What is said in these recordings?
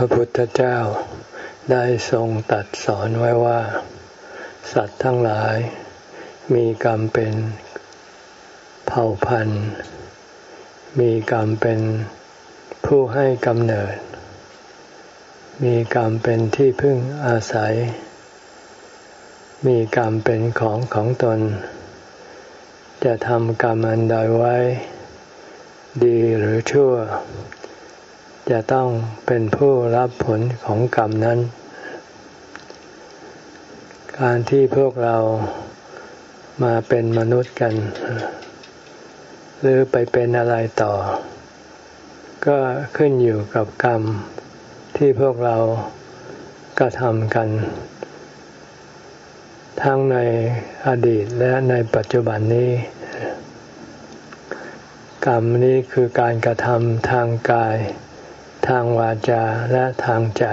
พระพุทธเจ้า ได้ทรงตัดสอนไว้ว่า สัตว์ทั้งหลาย มีกรรมเป็นเผ่าพันธุ์ มีกรรมเป็นผู้ให้กำเนิด มีกรรมเป็นที่พึ่งอาศัย มีกรรมเป็นของของตน จะทำกรรมอันใดไว้ ดีหรือชั่ว จะต้องเป็นผู้รับผลของกรรมนั้น การที่พวกเรามาเป็นมนุษย์กัน หรือไปเป็นอะไรต่อ ก็ขึ้นอยู่กับกรรมที่พวกเรากระทำกัน ทั้งในอดีตและในปัจจุบันนี้ กรรมนี้คือการกระทำทางกาย ทางวาจาและทางใจ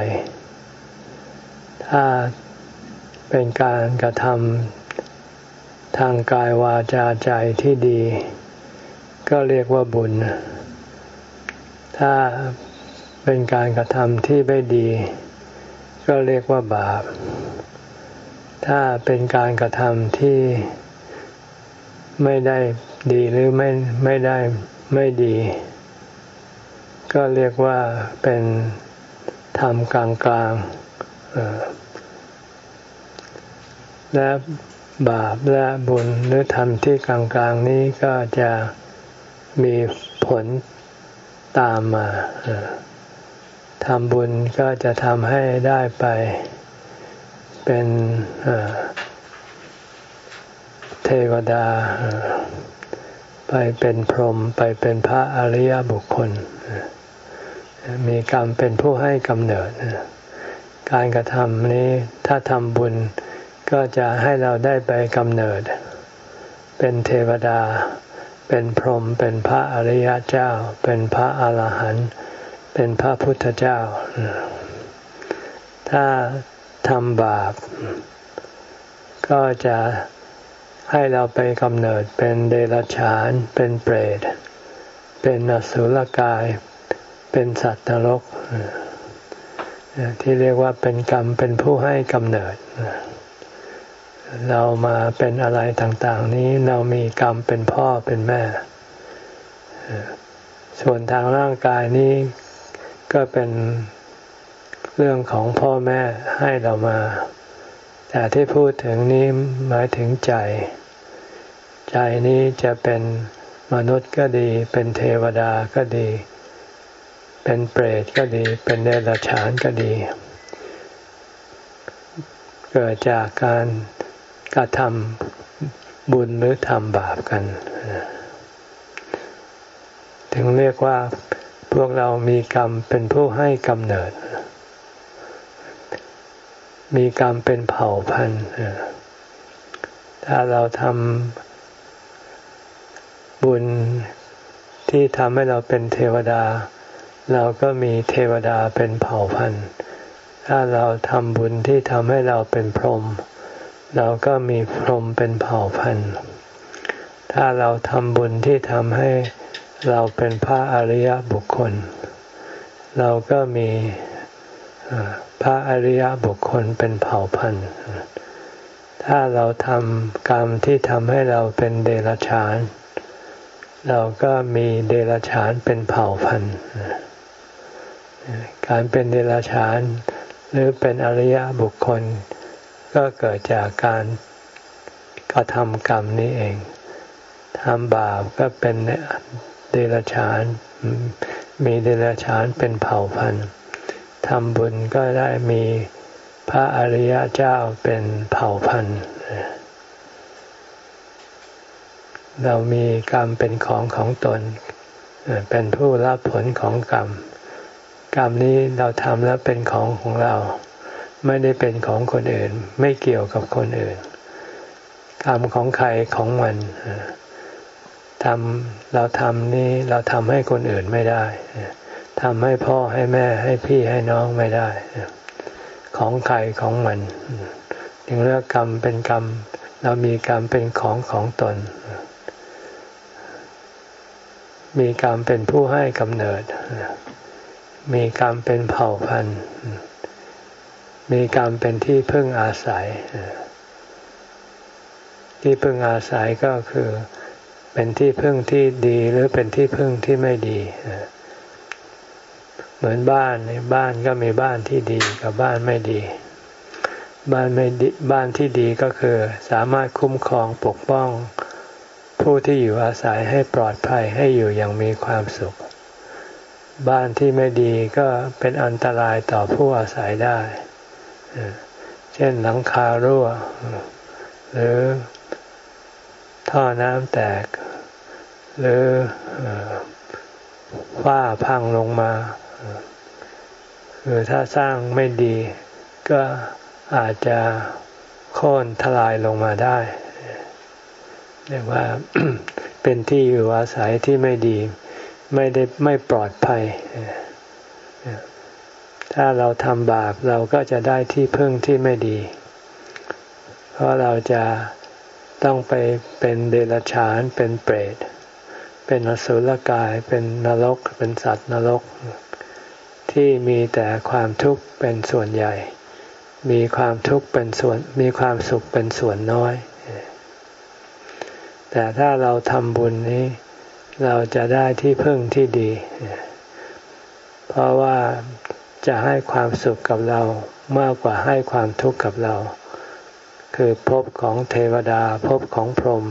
ถ้าเป็นการกระทำทางกายวาจาใจที่ดี ก็เรียกว่าบุญ ถ้าเป็นการกระทำที่ไม่ดี ก็เรียกว่าบาป ถ้าเป็นการกระทำที่ไม่ได้ดีหรือไม่ไม่ได้ไม่ดี ก็เรียกว่าเป็นธรรมกลางกลางและบาปและบุญหรือธรรมที่กลางกลางนี้ก็จะมีผลตามมาทำบุญก็จะทำให้ได้ไปเป็นเทวดา ไปเป็นพรหมไปเป็นพระอริยบุคคล มีกรรมเป็นผู้ให้กำเนิด การกระทำนี้ถ้าทำบุญก็จะให้เราได้ไปกำเนิด เป็นเทวดา เป็นพรหมเป็นพระอริยเจ้า เป็นพระอาหารหันต์เป็นพระพุทธเจ้า ถ้าทำบาป ก็จะให้เราไปกำเนิดเป็นเดรัจฉาน เป็นเปรต เป็นอสุรกาย เป็นสัตว์นรกที่เรียกว่าเป็นกรรมเป็นผู้ให้กำเนิด เรามาเป็นอะไรต่าง ๆ นี้เรามีกรรมเป็นพ่อเป็นแม่ ส่วนทางร่างกายนี้ก็เป็นเรื่องของพ่อแม่ให้เรามา แต่ที่พูดถึงนี้หมายถึงใจ ใจนี้จะเป็นมนุษย์ก็ดี เป็นเทวดาก็ดี เป็นเปรตก็ดี เป็นเดรัจฉานก็ดี เกิดจากการกระทำบุญหรือทำบาปกัน ถึงเรียกว่าพวกเรามีกรรมเป็นผู้ให้กำเนิด มีกรรมเป็นเผ่าพันธุ์ถ้าเราทำบุญที่ทำให้เราเป็นเทวดา เราก็มีเทวดาเป็นเผ่าพันธุ์ ถ้าเราทำบุญที่ทำให้เราเป็นพรหมเราก็มีพรหมเป็นเผ่าพันธุ์ ถ้าเราทำบุญที่ทำให้เราเป็นพระอริยบุคคล เราก็มีพระอริยบุคคลเป็นเผ่าพันธุ์ ถ้าเราทำกรรมที่ทำให้เราเป็นเดรัจฉาน เราก็มีเดรัจฉานเป็นเผ่าพันธุ์ การเป็นเดรัจฉาน หรือเป็นอริยบุคคล ก็เกิดจากการกระทำกรรมนี้เองทำบาปก็เป็นเดรัจฉาน มีเดรัจฉานเป็นเผ่าพันธุ์ทำบุญก็ได้มีพระอริยเจ้าเป็นเผ่าพันธุ์เรามีกรรมเป็นของของตน เป็นผู้รับผลของกรรม กรรมนี้เราทำแล้วเป็นของของเรา ไม่ได้เป็นของคนอื่น ไม่เกี่ยวกับคนอื่น กรรมของใครของมันทำเราทำนี่เราทำให้คนอื่นไม่ได้ทำให้พ่อให้แม่ให้พี่ให้น้องไม่ได้ ของใครของมันถึงเรียกกรรมเป็นกรรม เรามีกรรมเป็นของของตน มีกรรมเป็นผู้ให้กำเนิด มีกรรมเป็นเผ่าพันธุ์ มีกรรมเป็นที่พึ่งอาศัย ที่พึ่งอาศัยก็คือเป็นที่พึ่งที่ดีหรือเป็นที่พึ่งที่ไม่ดี เหมือนบ้านในบ้านก็มีบ้านที่ดีกับบ้านไม่ดี บ้านไม่ดีบ้านที่ดีก็คือ สามารถคุ้มครองปกป้อง ผู้ที่อยู่อาศัยให้ปลอดภัยให้อยู่อย่างมีความสุข บ้านที่ไม่ดีก็เป็นอันตรายต่อผู้อาศัยได้ เช่นหลังคารั่ว หรือท่อน้ำแตก หรือฝ้าพังลงมาคือถ้าสร้างไม่ดี ก็อาจจะโค่นทลายลงมาได้เรียกว่าเป็นที่อยู่อาศัยที่ไม่ดี ไม่ได้ไม่ปลอดภัย ถ้าเราทำบาปเราก็จะได้ที่พึ่งที่ไม่ดี เพราะเราจะต้องไปเป็นเดรัจฉานเป็นเปรต เป็นอสุรกาย เป็นนรก เป็นสัตว์นรก ที่มีแต่ความทุกข์เป็นส่วนใหญ่ มีความทุกข์เป็นส่วน มีความสุขเป็นส่วนน้อย แต่ถ้าเราทำบุญนี้ เราจะได้ที่พึ่งที่ดี เพราะว่าจะให้ความสุขกับเรามากกว่าให้ความทุกข์กับเรา คือภพของเทวดาภพของพรหม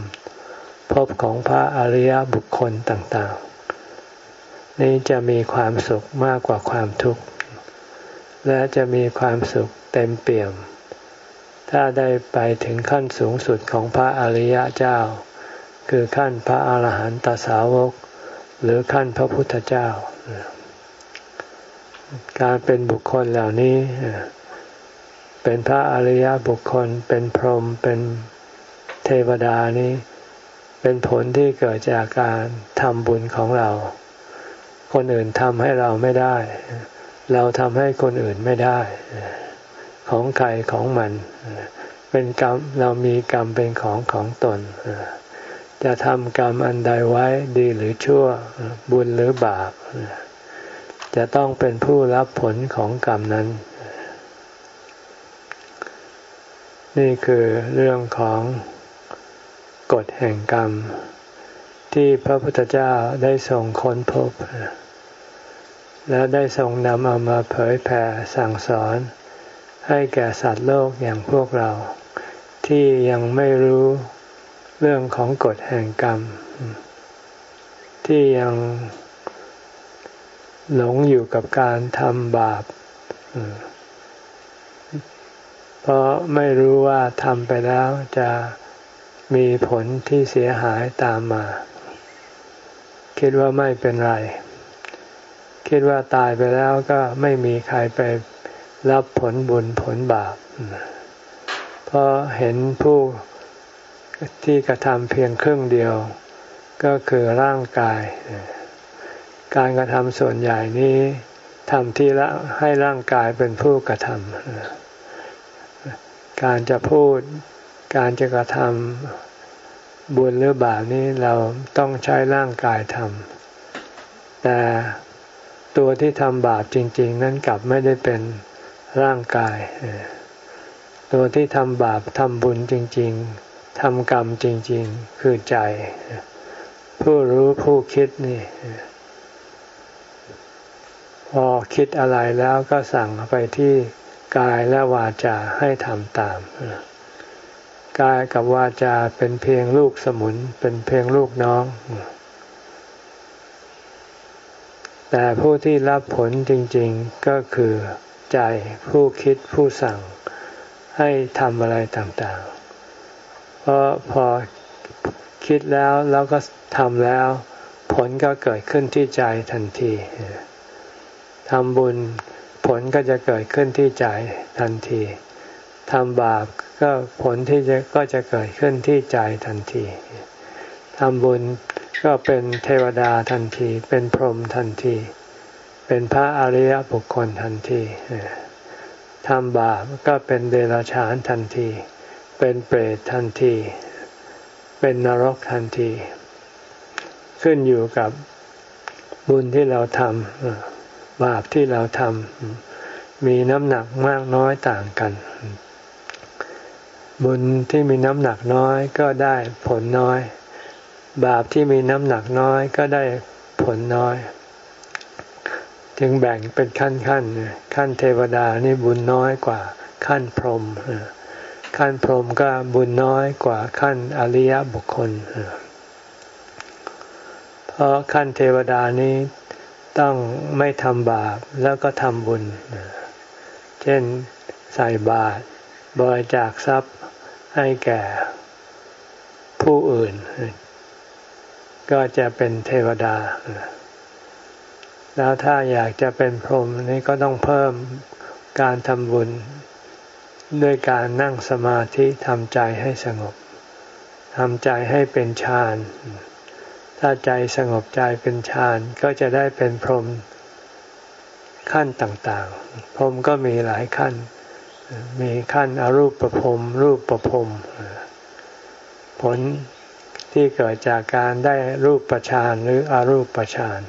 ภพของพระอริยบุคคลต่างๆ นี้จะมีความสุขมากกว่าความทุกข์ และจะมีความสุขเต็มเปี่ยม ถ้าได้ไปถึงขั้นสูงสุดของพระอริยเจ้า คือขั้นพระอาหารหันตสาวก หรือขั้นพระพุทธเจ้า การเป็นบุคคลเหล่านี้ เป็นพระอริยบุคคล เป็นพรหมเป็นเทวดานี้ เป็นผลที่เกิดจากการทำบุญของเรา คนอื่นทำให้เราไม่ได้ เราทำให้คนอื่นไม่ได้ ของใครของมัน เป็นกรรมเรามีกรรมเป็นของของตน จะทำกรรมอันใดไว้ดีหรือชั่วบุญหรือบาป จะต้องเป็นผู้รับผลของกรรมนั้น นี่คือเรื่องของกฎแห่งกรรม ที่พระพุทธเจ้าได้ทรงค้นพบ และได้ทรงนำเอามาเผยแผ่สั่งสอนให้แก่สัตว์โลกอย่างพวกเราที่ยังไม่รู้ เรื่องของกฎแห่งกรรม ที่ยังหลงอยู่กับการทำบาป เพราะไม่รู้ว่าทำไปแล้วจะมีผลที่เสียหายตามมา คิดว่าไม่เป็นไร คิดว่าตายไปแล้วก็ไม่มีใครไปรับผลบุญผลบาป เพราะเห็นผู้ ที่กระทำเพียงครึ่งเดียว ก็คือร่างกาย การกระทำส่วนใหญ่นี้ทำที่ละให้ร่างกายเป็นผู้กระทำการจะพูด การจะกระทำบุญหรือบาปนี้เราต้องใช้ร่างกายทำแต่ตัวที่ทำบาปจริง ๆ นั้นกลับไม่ได้เป็นร่างกาย ตัวที่ทำบาปทำบุญจริง ๆ ทำกรรมจริง ๆ คือใจ ผู้รู้ผู้คิดนี่ พอคิดอะไรแล้วก็สั่งไปที่กายและวาจาให้ทำตาม กายกับวาจาเป็นเพียงลูกสมุน เป็นเพียงลูกน้อง แต่ผู้ที่รับผลจริง ๆก็คือใจผู้คิดผู้สั่งให้ทำอะไรต่าง ๆ เพราะพอคิดแล้วแล้วก็ทำแล้ว ผลก็เกิดขึ้นที่ใจทันทีทำบุญผลก็จะเกิดขึ้นที่ใจทันทีทำบาปก็ผลที่จะก็จะเกิดขึ้นที่ใจทันทีทำบุญก็เป็นเทวดาทันที เป็นพรหมทันที เป็นพระอริยบุคคลทันทีทำบาปก็เป็นเดรัจฉานทันที เป็นเปรตทันที เป็นนรกทันที ขึ้นอยู่กับบุญที่เราทำบาปที่เราทำมีน้ำหนักมากน้อยต่างกัน บุญที่มีน้ำหนักน้อยก็ได้ผลน้อย บาปที่มีน้ำหนักน้อยก็ได้ผลน้อยจึงแบ่งเป็นขั้นขั้นขั้นเทวดานี่บุญน้อยกว่าขั้นพรหม ขั้นพรหมก็บุญน้อยกว่าขั้นอริยบุคคล เพราะขั้นเทวดานี้ต้องไม่ทำบาปแล้วก็ทำบุญ เช่นใส่บาตรบริจาคทรัพย์ให้แก่ผู้อื่น ก็จะเป็นเทวดา แล้วถ้าอยากจะเป็นพรหมนี่ก็ต้องเพิ่มการทำบุญ ด้วยการนั่งสมาธิทำใจให้สงบทำใจให้เป็นฌาน ถ้าใจสงบใจเป็นฌานก็จะได้เป็นพรหมขั้นต่างๆ พรหมก็มีหลายขั้น มีขั้นอรูปประพรมรูปประพรมผลที่เกิดจากการได้รูปประชานหรืออรูปประชาน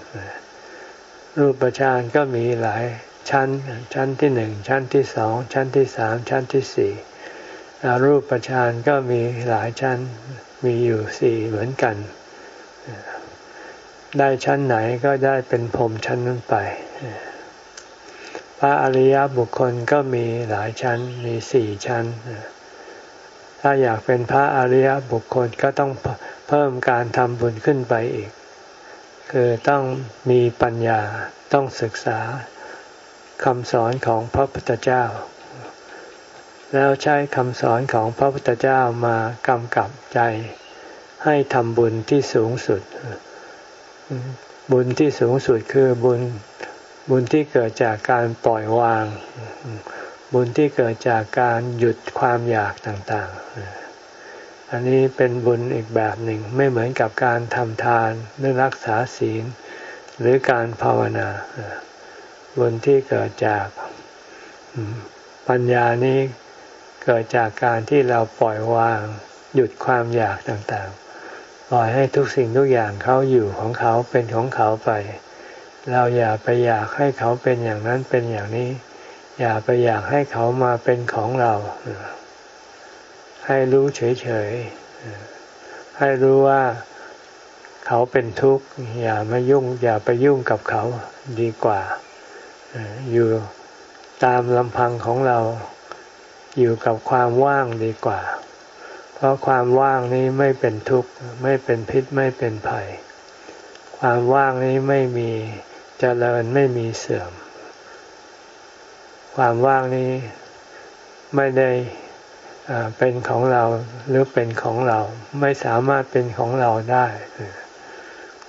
รูปประชานก็มีหลาย ชั้น ชั้นที่หนึ่งชั้นที่สองชั้นที่สามชั้นที่สี่รูปฌานก็มีหลายชั้นมีอยู่สี่เหมือนกัน ได้ชั้นไหนก็ได้เป็นพรมชั้นนั้นไป พระอริยบุคคลก็มีหลายชั้นมีสี่ชั้น ถ้าอยากเป็นพระอริยบุคคลก็ต้องเพิ่มการทำบุญขึ้นไปอีก คือต้องมีปัญญาต้องศึกษา คำสอนของพระพุทธเจ้า แล้วใช้คำสอนของพระพุทธเจ้ามากำกับใจ ให้ทำบุญที่สูงสุด บุญที่สูงสุดคือบุญบุญที่เกิดจากการปล่อยวาง บุญที่เกิดจากการหยุดความอยากต่างๆ อันนี้เป็นบุญอีกแบบหนึ่งไม่เหมือนกับการทำทานหรือรักษาศีล หรือการภาวนา บุญที่เกิดจากปัญญานี้เกิดจากการที่เราปล่อยวางหยุดความอยากต่างๆ ปล่อยให้ทุกสิ่งทุกอย่างเขาอยู่ของเขาเป็นของเขาไป เราอย่าไปอยากให้เขาเป็นอย่างนั้นเป็นอย่างนี้ อย่าไปอยากให้เขามาเป็นของเรา ให้รู้เฉยๆ ให้รู้ว่าเขาเป็นทุกข์ อย่ามายุ่ง อย่าไปยุ่งกับเขาดีกว่า อยู่ตามลำพังของเราอยู่กับความว่างดีกว่า เพราะความว่างนี้ไม่เป็นทุกข์ไม่เป็นพิษไม่เป็นภัย ความว่างนี้ไม่มีเจริญไม่มีเสื่อม ความว่างนี้ไม่ได้เป็นของเราหรือเป็นของเราไม่สามารถเป็นของเราได้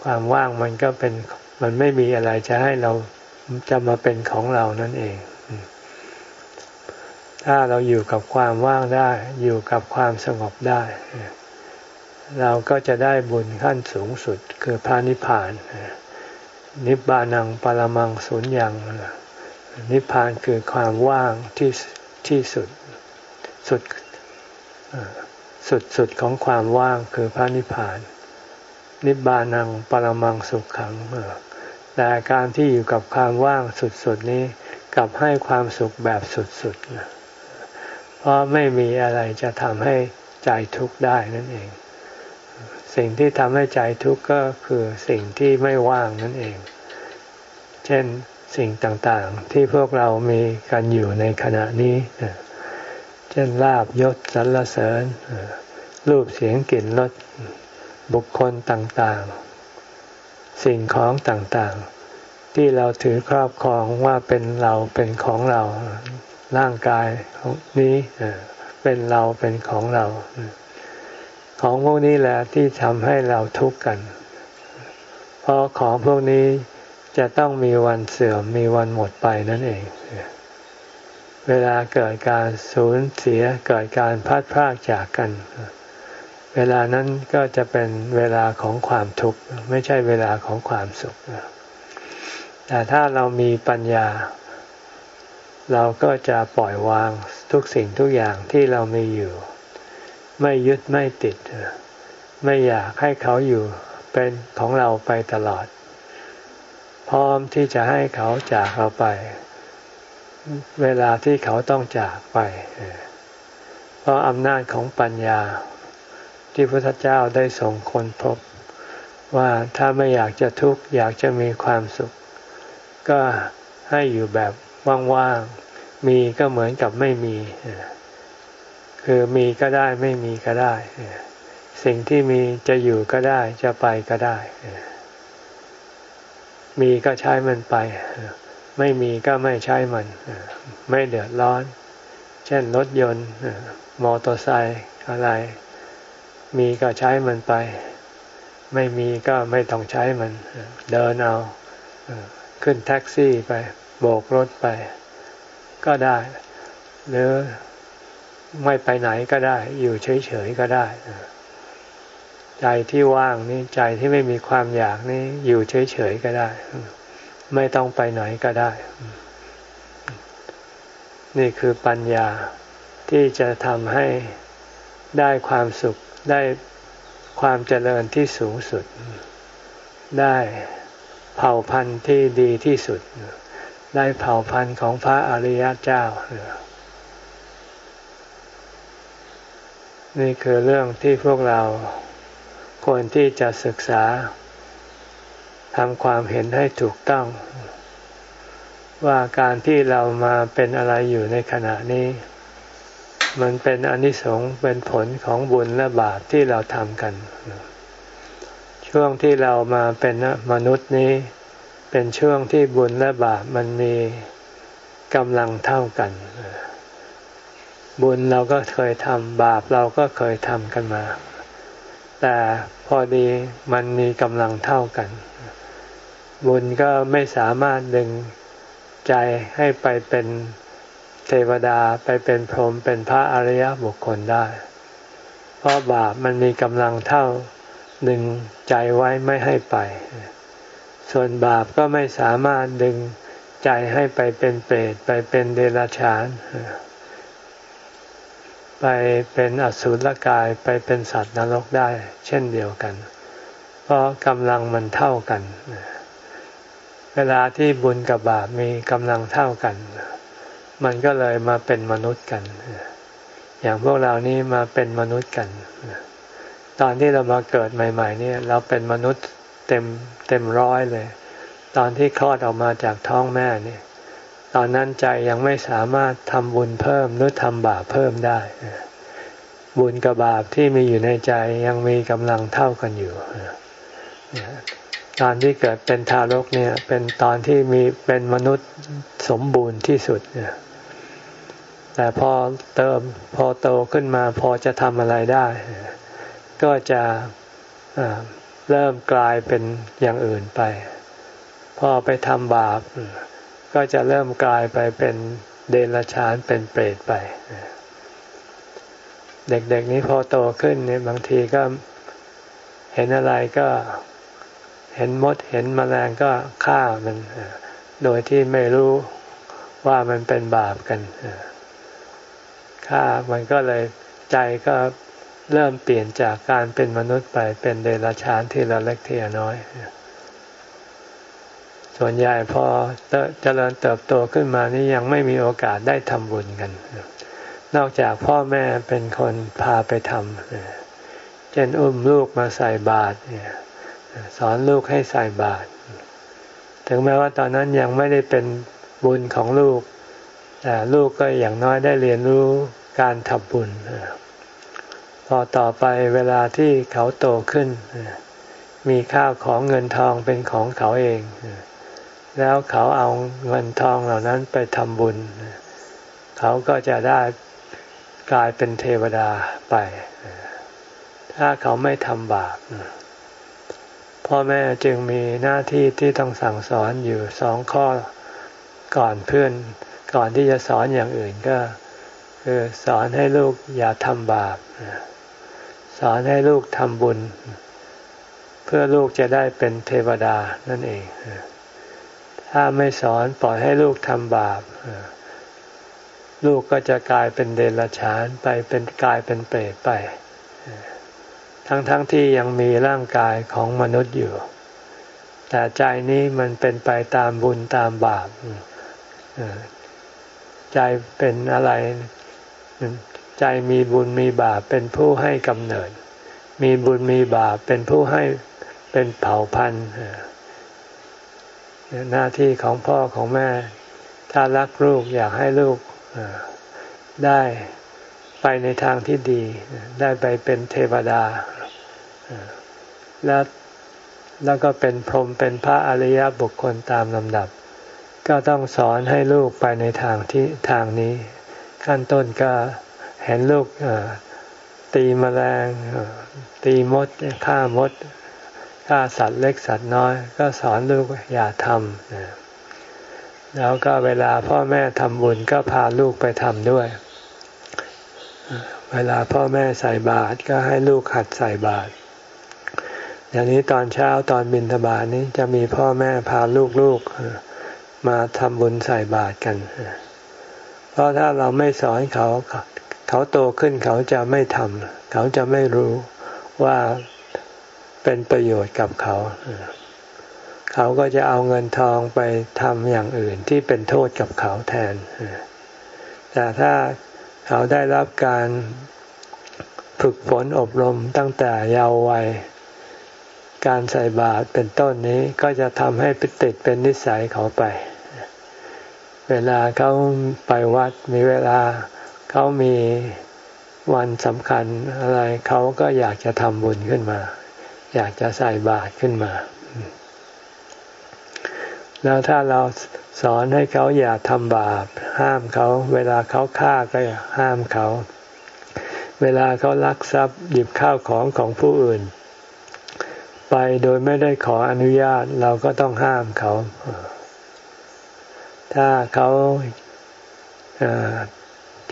ความว่างมันก็เป็นมันไม่มีอะไรจะให้เรา จะมาเป็นของเรานั่นเอง ถ้าเราอยู่กับความว่างได้ อยู่กับความสงบได้ เราก็จะได้บุญขั้นสูงสุดคือพระนิพพาน นิบานังปรมังสุญญัง นิพพานคือความว่างที่ที่สุดสุดสุดสุดของความว่างคือพระนิพพาน นิบานังปรมังสุขขัง แต่การที่อยู่กับความว่างสุดๆนี้กลับให้ความสุขแบบสุดๆ เพราะไม่มีอะไรจะทำให้ใจทุกข์ได้นั่นเอง สิ่งที่ทำให้ใจทุกข์ก็คือสิ่งที่ไม่ว่างนั่นเอง เช่นสิ่งต่างๆ ที่พวกเรามีกันอยู่ในขณะนี้ เช่นลาบยศสรรเสริญรูปเสียงกลิ่นรสบุคคลต่างๆ สิ่งของต่างๆ ที่เราถือครอบครองว่าเป็นเราเป็นของเรา ร่างกายนี้เป็นเราเป็นของเรา ของพวกนี้แหละที่ทำให้เราทุกข์กัน เพราะของพวกนี้จะต้องมีวันเสื่อมมีวันหมดไปนั่นเอง เวลาเกิดการสูญเสียเกิดการพัดพรากจากกันเเวลานั้นก็จะเป็นเวลาของความทุกข์ไม่ใช่เวลาของความสุข แต่ถ้าเรามีปัญญา เราก็จะปล่อยวางทุกสิ่งทุกอย่างที่เรามีอยู่ ไม่ยึดไม่ติด ไม่อยากให้เขาอยู่เป็นของเราไปตลอด พร้อมที่จะให้เขาจากเราไป เวลาที่เขาต้องจากไป เพราะอำนาจของปัญญา ที่พระพุทธเจ้าได้ส่งคนพบ ว่าถ้าไม่อยากจะทุกข์อยากจะมีความสุข ก็ให้อยู่แบบว่างๆมีก็เหมือนกับไม่มี คือมีก็ได้ไม่มีก็ได้ สิ่งที่มีจะอยู่ก็ได้จะไปก็ได้ มีก็ใช้มันไป ไม่มีก็ไม่ใช้มัน ไม่เดือดร้อน เช่นรถยนต์มอเตอร์ไซค์อะไร มีก็ใช้มันไป ไม่มีก็ไม่ต้องใช้มัน เดินเอาขึ้นแท็กซี่ไป โบกรถไป ก็ได้ หรือไม่ไปไหนก็ได้ อยู่เฉยๆก็ได้ ใจที่ว่างนี่ใจที่ไม่มีความอยากนี่อยู่เฉยๆก็ได้ ไม่ต้องไปไหนก็ได้ นี่คือปัญญาที่จะทำให้ได้ความสุข ได้ความเจริญที่สูงสุด ได้เผ่าพันธุ์ที่ดีที่สุด ได้เผ่าพันธุ์ของพระอริยเจ้า นี่คือเรื่องที่พวกเราควรที่จะศึกษาทำความเห็นให้ถูกต้อง ว่าการที่เรามาเป็นอะไรอยู่ในขณะนี้ มันเป็นอนิสงส์เป็นผลของบุญและบาปที่เราทำกัน ช่วงที่เรามาเป็นมนุษย์นี้ เป็นช่วงที่บุญและบาปมันมีกำลังเท่ากัน บุญเราก็เคยทำบาปเราก็เคยทำกันมา แต่พอดีมันมีกำลังเท่ากัน บุญก็ไม่สามารถดึงใจให้ไปเป็น เทวดาไปเป็นพรหมเป็นพระอริยบุคคลได้ เพราะบาปมันมีกำลังเท่าดึงใจไว้ไม่ให้ไป ส่วนบาปก็ไม่สามารถดึงใจให้ไปเป็นเปรตไปเป็นเดรัจฉาน ไปเป็นอสุรกายไปเป็นสัตว์นรกได้ เช่นเดียวกัน เพราะกำลังมันเท่ากัน เวลาที่บุญกับบาปมีกำลังเท่ากัน มันก็เลยมาเป็นมนุษย์กัน อย่างพวกเรานี่มาเป็นมนุษย์กัน ตอนที่เรามาเกิดใหม่ๆนี่เราเป็นมนุษย์เต็มเต็มร้อยเลย ตอนที่คลอดออกมาจากท้องแม่นี่ตอนนั้นใจยังไม่สามารถทำบุญเพิ่มหรือทำบาปเพิ่มได้ บุญกับบาปที่มีอยู่ในใจยังมีกำลังเท่ากันอยู่ตอนที่เกิดเป็นทารกเนี่ย เป็นตอนที่มีเป็นมนุษย์สมบูรณ์ที่สุดเนี่ย แต่พอเติมพอโตขึ้นมาพอจะทำอะไรได้ ก็จะเริ่มกลายเป็นอย่างอื่นไป พอไปทำบาป ก็จะเริ่มกลายไปเป็นเดรัจฉานเป็นเปรตไป เด็กๆนี้พอโตขึ้นเนี่ยบางทีก็เห็นอะไรก็เห็นมดเห็นมแมลงก็ฆ่ามัน โดยที่ไม่รู้ว่ามันเป็นบาปกัน ฆ่ามันก็เลยใจก็เริ่มเปลี่ยนจากการเป็นมนุษย์ไปเป็นเดรัจฉานทีละเล็กทีละน้อย ส่วนใหญ่พอเจริญเติบโตขึ้นมานี่ยังไม่มีโอกาสได้ทำบุญกัน นอกจากพ่อแม่เป็นคนพาไปทำเช่นอุ้มลูกมาใส่บาตรสอนลูกให้ใส่บาตรถึงแม้ว่าตอนนั้นยังไม่ได้เป็นบุญของลูก แต่ลูกก็อย่างน้อยได้เรียนรู้การทำบุญ พอต่อไปเวลาที่เขาโตขึ้น มีข้าวของเงินทองเป็นของเขาเอง แล้วเขาเอาเงินทองเหล่านั้นไปทำบุญ เขาก็จะได้กลายเป็นเทวดาไป ถ้าเขาไม่ทำบาปพ่อแม่จึงมีหน้าที่ที่ต้องสั่งสอนอยู่สองข้อก่อนเพื่อน ก่อนที่จะสอนอย่างอื่นก็ คือสอนให้ลูกอย่าทำบาป สอนให้ลูกทำบุญ เพื่อลูกจะได้เป็นเทวดานั่นเอง ถ้าไม่สอนปล่อยให้ลูกทำบาป ลูกก็จะกลายเป็นเดรัจฉานไปเป็นกลายเป็นเปรตไป ทั้งๆทที่ยังมีร่างกายของมนุษย์อยู่แแต่ใจนี้มันเป็นไปตามบุญตามบาป ใจเป็นอะไร ใจมีบุญมีบาปเป็นผู้ให้กำเนิด มีบุญมีบาปเป็นผู้ให้เป็นเผ่าพันธุ์หน้าที่ของพ่อของแม่ ถ้ารักลูกอยากให้ลูกได้ไปในทางที่ดี ได้ไปเป็นเทวดา แล้วแล้วก็เป็นพรหมเป็นพระอริยบุคคลตามลำดับ ก็ต้องสอนให้ลูกไปในทางที่ทางนี้ ขั้นต้นก็เห็นลูกตีมแมลงตีมดฆ่ามดฆ่าสัตว์เล็กสัตว์น้อย ก็สอนลูกอย่าทำแล้วก็เวลาพ่อแม่ทำบุญก็พาลูกไปทำด้วย เวลาพ่อแม่ใส่บาตรก็ให้ลูกหัดใส่บาตรอย่างนี้ตอนเช้าตอนบินทบาทนี้จะมีพ่อแม่พาลูกๆ มาทำบุญใส่บาตรกัน เพราะถ้าเราไม่สอนเขาเขาโตขึ้นเขาจะไม่ทำเขาจะไม่รู้ว่าเป็นประโยชน์กับเขา เขาก็จะเอาเงินทองไปทำอย่างอื่นที่เป็นโทษกับเขาแทน แต่ถ้าเขาได้รับการฝึกฝนอบรมตั้งแต่เยาว์วัย การใส่บาตรเป็นต้นนี้ก็จะทำให้ติดเป็นนิสัยเขาไป เวลาเขาไปวัดมีเวลาเขามีวันสำคัญอะไรเขาก็อยากจะทำบุญขึ้นมา อยากจะใส่บาตรขึ้นมา แล้วถ้าเราสอนให้เขาอย่าทำบาป ห้ามเขา เวลาเขาฆ่าก็ห้ามเขา เวลาเขาลักทรัพย์หยิบข้าวของของผู้อื่น ไปโดยไม่ได้ขออนุญาตเราก็ต้องห้ามเขา ถ้าเขา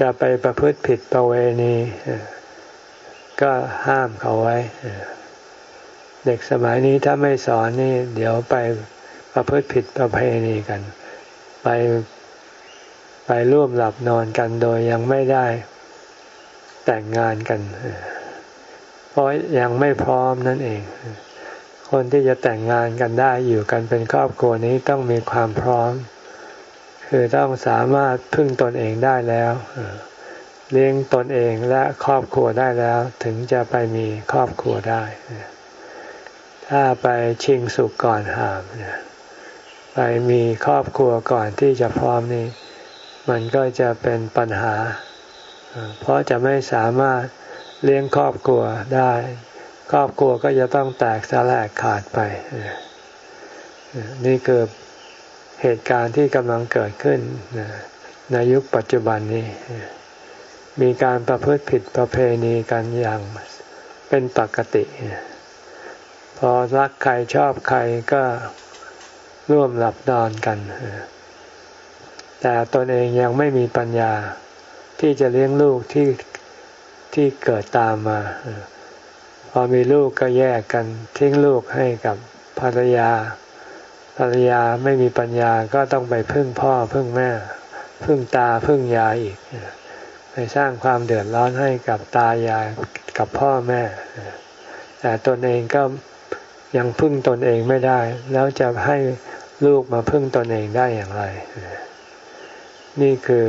จะไปประพฤติผิดประเวณี ก็ห้ามเขาไว้ เด็กสมัยนี้ถ้าไม่สอนนี่เดี๋ยวไปประพฤติผิดประเพณีกัน ไปไปร่วมหลับนอนกันโดยยังไม่ได้แต่งงานกัน เพราะยังไม่พร้อมนั่นเอง คนที่จะแต่งงานกันได้อยู่กันเป็นครอบครัวนี้ต้องมีความพร้อม คือต้องสามารถพึ่งตนเองได้แล้ว เลี้ยงตนเองและครอบครัวได้แล้ว ถึงจะไปมีครอบครัวได้ ถ้าไปชิงสุขก่อนหามไปมีครอบครัวก่อนที่จะพร้อมนี่มันก็จะเป็นปัญหา เพราะจะไม่สามารถเลี้ยงครอบครัวได้ ครอบครัวก็จะต้องแตกสลายขาดไป นี่คือ เหตุการณ์ที่กำลังเกิดขึ้นในยุคปัจจุบันนี้ มีการประพฤติผิดประเพณีกันอย่างเป็นปกติ พอรักใครชอบใครก็ร่วมหลับนอนกัน แต่ตนเองยังไม่มีปัญญาที่จะเลี้ยงลูกที่ที่เกิดตามมา พอมีลูกก็แยกกัน ทิ้งลูกให้กับภรรยา ภรรยาไม่มีปัญญาก็ต้องไปพึ่งพ่อพึ่งแม่ พึ่งตาพึ่งยายอีก ไปสร้างความเดือดร้อนให้กับตายายกับพ่อแม่ แต่ตนเองก็ยังพึ่งตนเองไม่ได้ แล้วจะให้ลูกมาพึ่งตนเองได้อย่างไร นี่คือ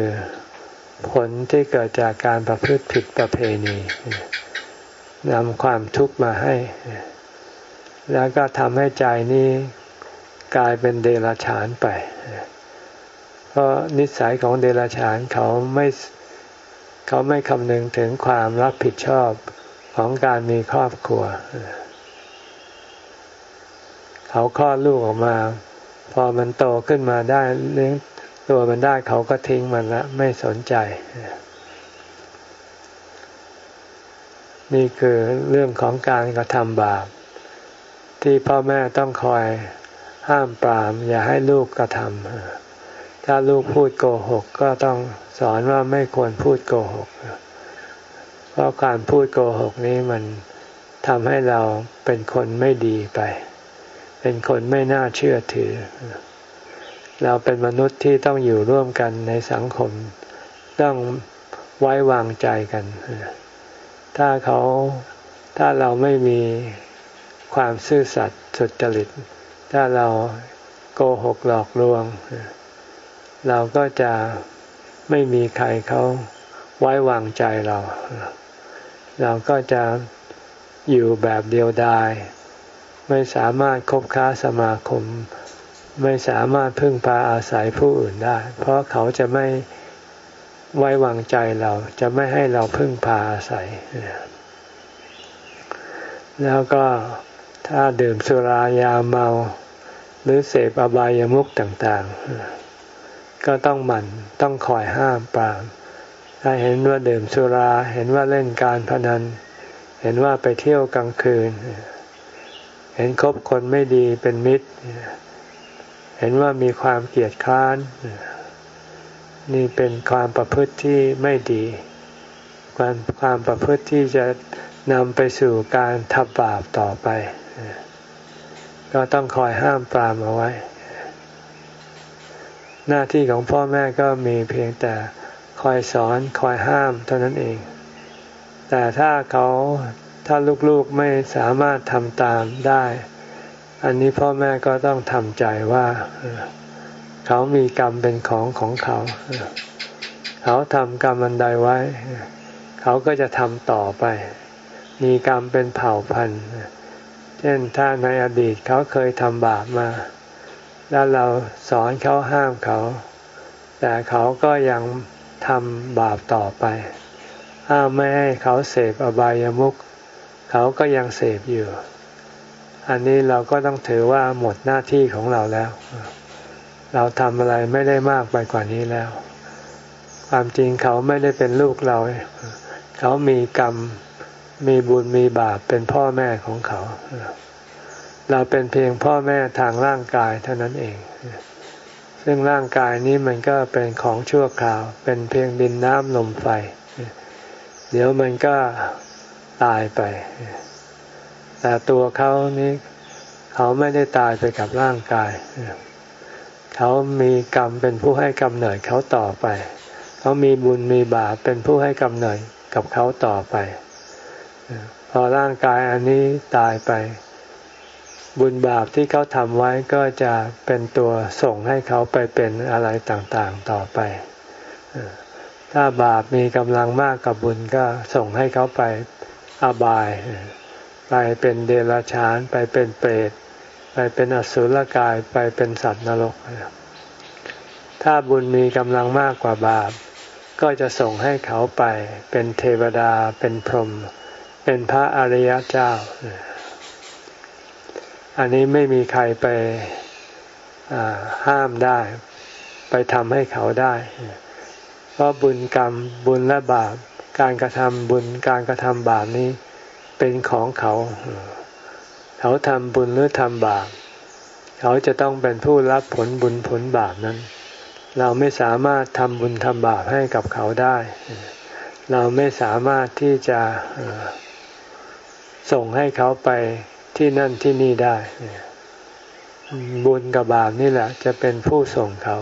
ผลที่เกิดจากการประพฤติผิดประเพณีนำความทุกข์มาให้ แล้วก็ทำให้ใจนี้ กลายเป็นเดรัจฉานไป เพราะนิสัยของเดรัจฉานเขาไม่เขาไม่คำนึงถึงความรับผิดชอบของการมีครอบครัว เขาคลอดลูกออกมา พอมันโตขึ้นมาได้เลี้ยงตัวมันได้เขาก็ทิ้งมันละไม่สนใจ นี่คือเรื่องของการกระทำบาปที่พ่อแม่ต้องคอย ห้ามปราม อย่าให้ลูกกระทำถ้าลูกพูดโกหกก็ต้องสอนว่าไม่ควรพูดโกหก เพราะการพูดโกหกนี้มันทำให้เราเป็นคนไม่ดีไป เป็นคนไม่น่าเชื่อถือ เราเป็นมนุษย์ที่ต้องอยู่ร่วมกันในสังคม ต้องไว้วางใจกัน ถ้าเขาถ้าเราไม่มีความซื่อสัตย์สุจริต ถ้าเราโกหกหลอกลวง เราก็จะไม่มีใครเขาไว้วางใจเรา เราก็จะอยู่แบบเดียวดาย ไม่สามารถคบค้าสมาคม ไม่สามารถพึ่งพาอาศัยผู้อื่นได้ เพราะเขาจะไม่ไว้วางใจเราจะไม่ให้เราพึ่งพาอาศัย แล้วก็ถ้าดื่มสุรายาเมา หรือเสพอบายามุขต่างๆ ก็ต้องหมั่นต้องคอยห้ามปรามถ้าเห็นว่าดื่มสุรา เห็นว่าเล่นการพนัน เห็นว่าไปเที่ยวกลางคืน เห็นคบคนไม่ดีเป็นมิตร เห็นว่ามีความเกลียดคร้าน นี่เป็นความประพฤติที่ไม่ดี ความความประพฤติที่จะนำไปสู่การทับบาปต่อไป ก็ต้องคอยห้ามปรามเอาไว้ หน้าที่ของพ่อแม่ก็มีเพียงแต่คอยสอนคอยห้ามเท่านั้นเอง แต่ถ้าเขาถ้าลูกๆไม่สามารถทำตามได้ อันนี้พ่อแม่ก็ต้องทำใจว่าเขามีกรรมเป็นของของเขา เขาทำกรรมอันใดไว้ เขาก็จะทำต่อไป มีกรรมเป็นเผ่าพันธุ์ ช่นถ้าในอดีตเขาเคยทำบาปมา แล้วเราสอนเขาห้ามเขา แต่เขาก็ยังทำบาปต่อไป ห้ามไม่ให้เขาเสพอบายามุขเขาก็ยังเสพอยู่ อันนี้เราก็ต้องถือว่าหมดหน้าที่ของเราแล้ว เราทำอะไรไม่ได้มากไปกว่านี้แล้ว ความจริงเขาไม่ได้เป็นลูกเรา เขามีกรรม มีบุญมีบาปเป็นพ่อแม่ของเขา เราเป็นเพียงพ่อแม่ทางร่างกายเท่านั้นเอง ซึ่งร่างกายนี้มันก็เป็นของชั่วคราว เป็นเพียงดินน้ำลมไฟ เดี๋ยวมันก็ตายไป แต่ตัวเขานี้เขาไม่ได้ตายไปกับร่างกาย เขามีกรรมเป็นผู้ให้กำเนิดเขาต่อไป เขามีบุญมีบาปเป็นผู้ให้กำเนิดกับเขาต่อไป พอร่างกายอันนี้ตายไป บุญบาปที่เขาทำไว้ก็จะเป็นตัวส่งให้เขาไปเป็นอะไรต่างๆต่อไป ถ้าบาปมีกำลังมากกับบุญก็ส่งให้เขาไปอบาย ไปเป็นเดรัจฉาน ไปเป็นเปรต ไปเป็นอสุรกาย ไปเป็นสัตว์นรก ถ้าบุญมีกำลังมากกว่าบาป ก็จะส่งให้เขาไปเป็นเทวดา เป็นพรหม เป็นพระอริยเจ้า อันนี้ไม่มีใครไปห้ามได้ ไปทำให้เขาได้ เพราะบุญกรรมบุญและบาป การกระทำบุญการกระทำบาปนี้เป็นของเขา เขาทำบุญหรือทำบาป เขาจะต้องเป็นผู้รับผลบุญผลบาปนั้น เราไม่สามารถทำบุญทำบาปให้กับเขาได้ เราไม่สามารถที่จะ ส่งให้เขาไปที่นั่นที่นี่ได้ บุญกับบาปนี่แหละ จะเป็นผู้ส่งเขา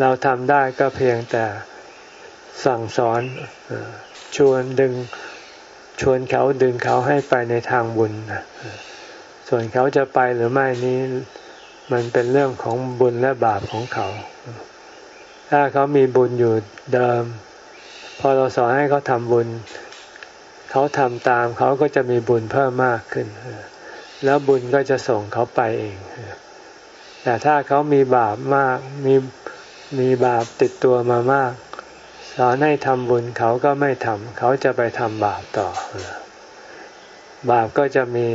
เราทำได้ก็เพียงแต่สั่งสอนชวนดึงชวนเขาดึงเขาให้ไปในทางบุญ ส่วนเขาจะไปหรือไม่นี้ มันเป็นเรื่องของบุญและบาปของเขา ถ้าเขามีบุญอยู่เดิม พอเราสอนให้เขาทำบุญ เขาทำตามเขาก็จะมีบุญเพิ่มมากขึ้น แล้วบุญก็จะส่งเขาไปเอง แต่ถ้าเขามีบาปมากมีมีบาปติดตัวมามากสอนให้ทำบุญเขาก็ไม่ทำเขาจะไปทำบาปต่อ บาปก็จะมี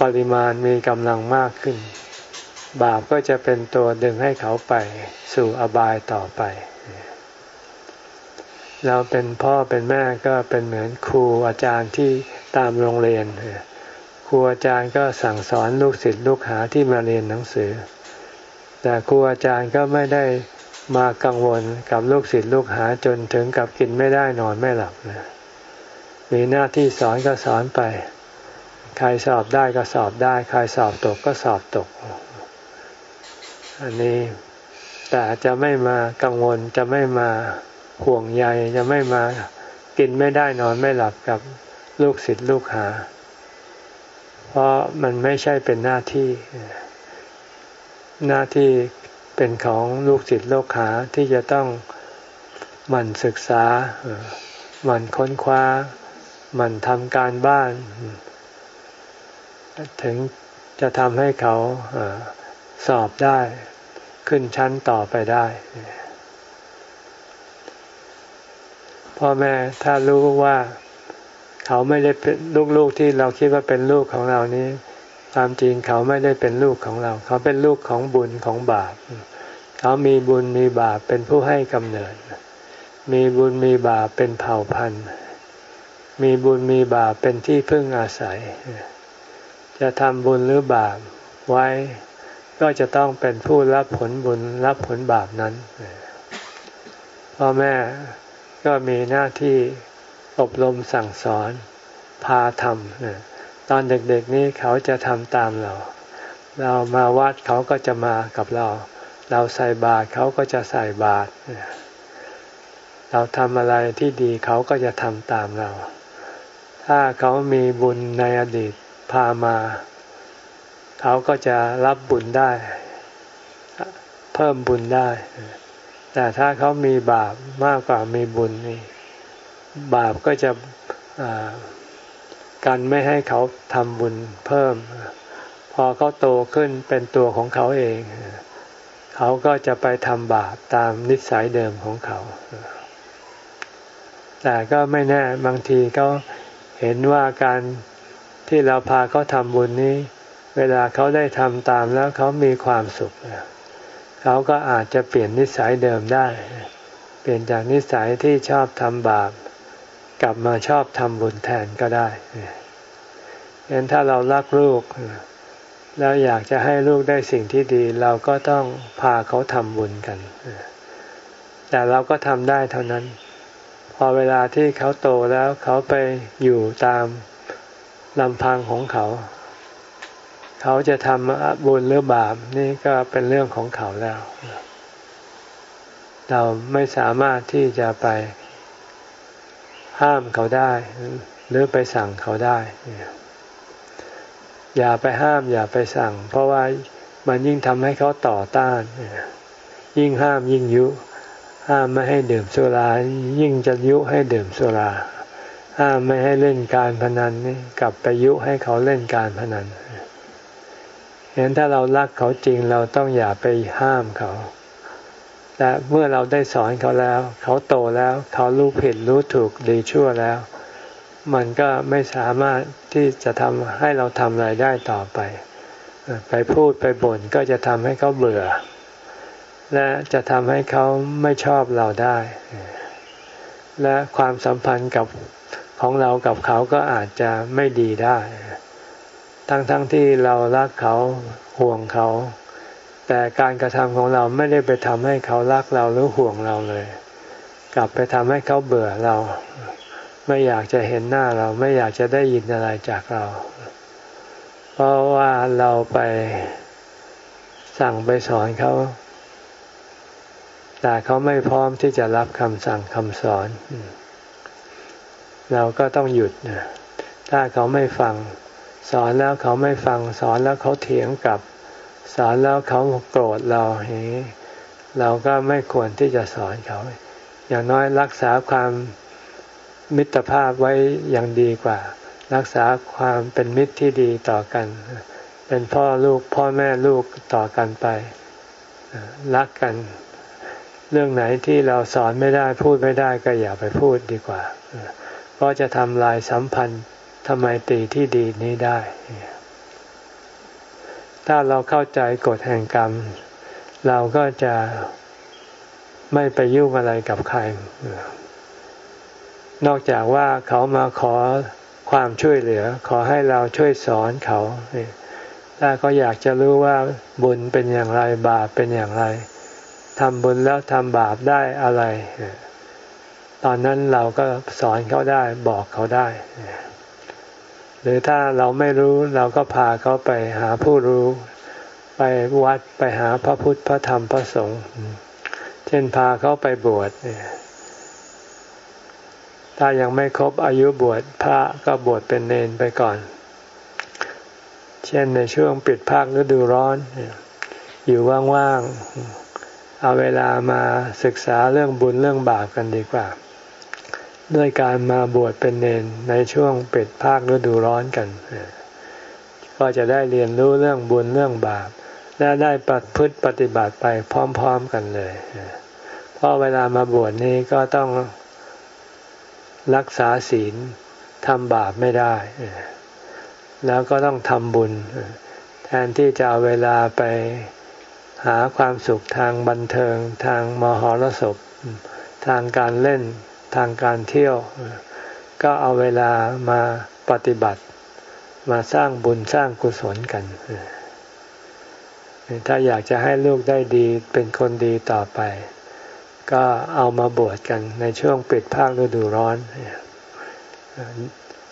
ปริมาณมีกำลังมากขึ้น บาปก็จะเป็นตัวดึงให้เขาไปสู่อบายต่อไป เราเป็นพ่อเป็นแม่ก็เป็นเหมือนครูอาจารย์ที่ตามโรงเรียนครูอาจารย์ก็สั่งสอนลูกศิษย์ลูกหาที่มาเรียนหนังสือ แต่ครูอาจารย์ก็ไม่ได้มากังวลกับลูกศิษย์ลูกหาจนถึงกับกินไม่ได้นอนไม่หลับนะมีหน้าที่สอนก็สอนไป ใครสอบได้ก็สอบได้ ใครสอบตกก็สอบตก อันนี้แต่จะไม่มากังวลจะไม่มา ห่วงใยจะไม่มากินไม่ได้นอนไม่หลับกับลูกศิษย์ลูกหา เพราะมันไม่ใช่เป็นหน้าที่ หน้าที่เป็นของลูกศิษย์ลูกหาที่จะต้องมันศึกษา มันค้นคว้า มันทำการบ้าน ถึงจะทำให้เขาสอบได้ ขึ้นชั้นต่อไปได้ พ่อแม่ถ้ารู้ว่าเขาไม่ได้เป็นลูกๆที่เราคิดว่าเป็นลูกของเรานี้ ความจริงเขาไม่ได้เป็นลูกของเรา เขาเป็นลูกของบุญของบาป เขามีบุญมีบาปเป็นผู้ให้กำเนิด มีบุญมีบาปเป็นเผ่าพันธุ์ มีบุญมีบาปเป็นที่พึ่งอาศัย จะทำบุญหรือบาปไว้ก็จะต้องเป็นผู้รับผลบุญรับผลบาปนั้นพ่อแม่ ก็มีหน้าที่อบรมสั่งสอนพาทำตอนเด็กๆนี้เขาจะทำตามเรา เรามาวัดเขาก็จะมากับเรา เราใส่บาตรเขาก็จะใส่บาตรเราทำอะไรที่ดีเขาก็จะทำตามเรา ถ้าเขามีบุญในอดีตพามา เขาก็จะรับบุญได้ เพิ่มบุญได้ แต่ถ้าเขามีบาปมากกว่ามีบุญนี่บาปก็จะกันไม่ให้เขาทำบุญเพิ่ม พอเขาโตขึ้นเป็นตัวของเขาเอง เขาก็จะไปทำบาปตามนิสัยเดิมของเขา แต่ก็ไม่แน่บางทีเขาเห็นว่าการที่เราพาเขาทำบุญนี้ เวลาเขาได้ทำตามแล้วเขามีความสุข เขาก็อาจจะเปลี่ยนนิสัยเดิมได้ เปลี่ยนจากนิสัยที่ชอบทำบาป กลับมาชอบทำบุญแทนก็ได้เห็นถ้าเรารักลูก แล้วอยากจะให้ลูกได้สิ่งที่ดี เราก็ต้องพาเขาทำบุญกัน แต่เราก็ทำได้เท่านั้น พอเวลาที่เขาโตแล้วเขาไปอยู่ตามลำพังของเขา เขาจะทำบุญหรือบาปนี่ก็เป็นเรื่องของเขาแล้ว เราไม่สามารถที่จะไปห้ามเขาได้ หรือไปสั่งเขาได้ อย่าไปห้าม อย่าไปสั่ง เพราะว่ามันยิ่งทำให้เขาต่อต้าน ยิ่งห้ามยิ่งยุ ห้ามไม่ให้ดื่มสุรา ยิ่งจะยุให้ดื่มสุรา ห้ามไม่ให้เล่นการพนันนี่กลับไปยุให้เขาเล่นการพนันเห็นถ้าเรารักเขาจริงเราต้องอย่าไปห้ามเขาแต่เมื่อเราได้สอนเขาแล้ว เขาโตแล้ว เขารู้ผิดรู้ถูกดีชั่วแล้ว มันก็ไม่สามารถที่จะทำให้เราทำอะไรได้ต่อไป ไปพูดไปบ่นก็จะทำให้เขาเบื่อ และจะทำให้เขาไม่ชอบเราได้ และความสัมพันธ์กับของเรากับเขาก็อาจจะไม่ดีได้ ทั้งๆทที่เรารักเขาห่วงเขา แต่การกระทำของเราไม่ได้ไปทำให้เขารักเราหรือห่วงเราเลย กลับไปทำให้เขาเบื่อเรา ไม่อยากจะเห็นหน้าเราไม่อยากจะได้ยินอะไรจากเรา เพราะว่าเราไปสั่งไปสอนเขา แต่เขาไม่พร้อมที่จะรับคำสั่งคำสอน เราก็ต้องหยุด ถ้าเขาไม่ฟัง สอนแล้วเขาไม่ฟังสอนแล้วเขาเถียงกลับ สอนแล้วเขาโกรธเราเฮ้เราก็ไม่ควรที่จะสอนเขา อย่างน้อยรักษาความมิตรภาพไว้อย่างดีกว่า รักษาความเป็นมิตรที่ดีต่อกัน เป็นพ่อลูกพ่อแม่ลูกต่อกันไป รักกัน เรื่องไหนที่เราสอนไม่ได้พูดไม่ได้ก็อย่าไปพูดดีกว่า เพราะจะทำลายสัมพันธ์ ทำไมตีที่ดีนี้ได้ ถ้าเราเข้าใจกฎแห่งกรรม เราก็จะไม่ไปยุ่งอะไรกับใคร นอกจากว่าเขามาขอความช่วยเหลือ ขอให้เราช่วยสอนเขา ถ้าเขาอยากจะรู้ว่าบุญเป็นอย่างไรบาปเป็นอย่างไรทำบุญแล้วทำบาปได้อะไร ตอนนั้นเราก็สอนเขาได้บอกเขาได้ หรือถ้าเราไม่รู้เราก็พาเขาไปหาผู้รู้ ไปวัดไปหาพระพุทธพระธรรมพระสงฆ์เช่นพาเขาไปบวชถ้ายังไม่ครบอายุบวชพระก็บวชเป็นเนนไปก่อน เช่นในช่วงปิดภาคฤดูร้อน อยู่ว่างๆ เอาเวลามาศึกษาเรื่องบุญเรื่องบาปกันดีกว่า ด้วยการมาบวชเป็นเนนในช่วงปิดภาคฤดูร้อนกัน ก็จะได้เรียนรู้เรื่องบุญเรื่องบาป และได้ปฏิพฤติปฏิบัติไปพร้อม ๆกันเลย เพราะเวลามาบวชนี้ก็ต้องรักษาศีลทำบาปไม่ได้ แล้วก็ต้องทำบุญ แทนที่จะเอาเวลาไปหาความสุขทางบันเทิง ทางมหรสพ ทางการเล่น ทางการเที่ยว ก็เอาเวลามาปฏิบัติ มาสร้างบุญสร้างกุศลกัน ถ้าอยากจะให้ลูกได้ดีเป็นคนดีต่อไป ก็เอามาบวชกันในช่วงปิดภาคฤดูร้อน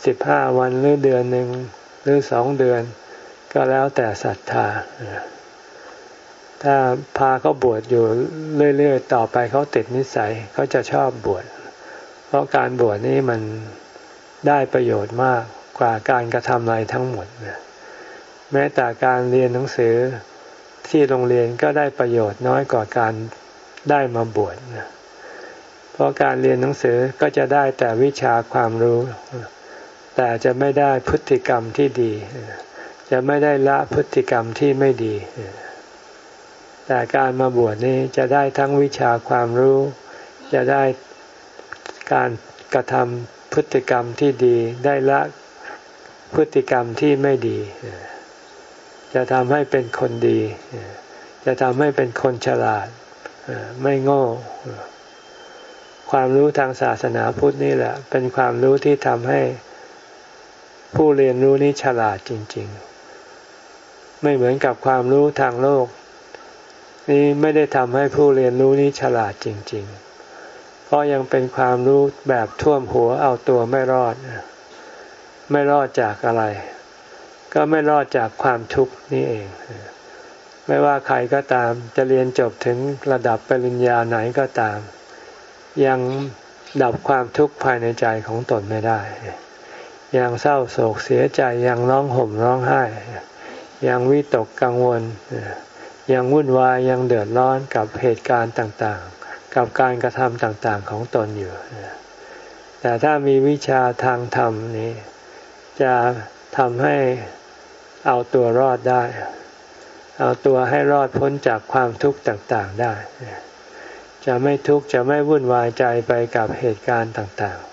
สิบห้าวันหรือเดือนหนึ่งหรือสองเดือน ก็แล้วแต่ศรัทธาถ้าพาเขาบวชอยู่เรื่อย ๆ ต่อไปเขาติดนิสัยเขาจะชอบบวช ราะการบวชนี้มันได้ประโยชน์มากกว่าการกระทำอะไรทั้งหมดแม้แต่การเรียนหนังสือที่โรงเรียนก็ได้ประโยชน์น้อยกว่าการได้มาบวชเพราะการเรียนหนังสือก็จะได้แต่วิชาความรู้ แต่จะไม่ได้พฤติกรรมที่ดี จะไม่ได้ละพฤติกรรมที่ไม่ดี แต่การมาบวชนี้จะได้ทั้งวิชาความรู้ จะได้ การกระทำพฤติกรรมที่ดีได้ละพฤติกรรมที่ไม่ดี จะทำให้เป็นคนดี จะทำให้เป็นคนฉลาด ไม่โง่ ความรู้ทางศาสนาพุทธนี่แหละ เป็นความรู้ที่ทำให้ผู้เรียนรู้นี้ฉลาดจริง ๆ ไม่เหมือนกับความรู้ทางโลก นี่ไม่ได้ทำให้ผู้เรียนรู้นี้ฉลาดจริง ๆ เพราะยังเป็นความรู้แบบท่วมหัวเอาตัวไม่รอด ไม่รอดจากอะไร ก็ไม่รอดจากความทุกข์นี่เอง ไม่ว่าใครก็ตามจะเรียนจบถึงระดับปริญญาไหนก็ตาม ยังดับความทุกข์ภายในใจของตนไม่ได้ ยังเศร้าโศกเสียใจยังร้องห่มร้องไห้ ยังวิตกกังวล ยังวุ่นวายยังเดือดร้อนกับเหตุการณ์ต่าง กับการกระทำต่างๆของตนอยู่ แต่ถ้ามีวิชาทางธรรมนี้ จะทำให้เอาตัวรอดได้ เอาตัวให้รอดพ้นจากความทุกข์ต่างๆได้ จะไม่ทุกข์จะไม่วุ่นวายใจไปกับเหตุการณ์ต่างๆ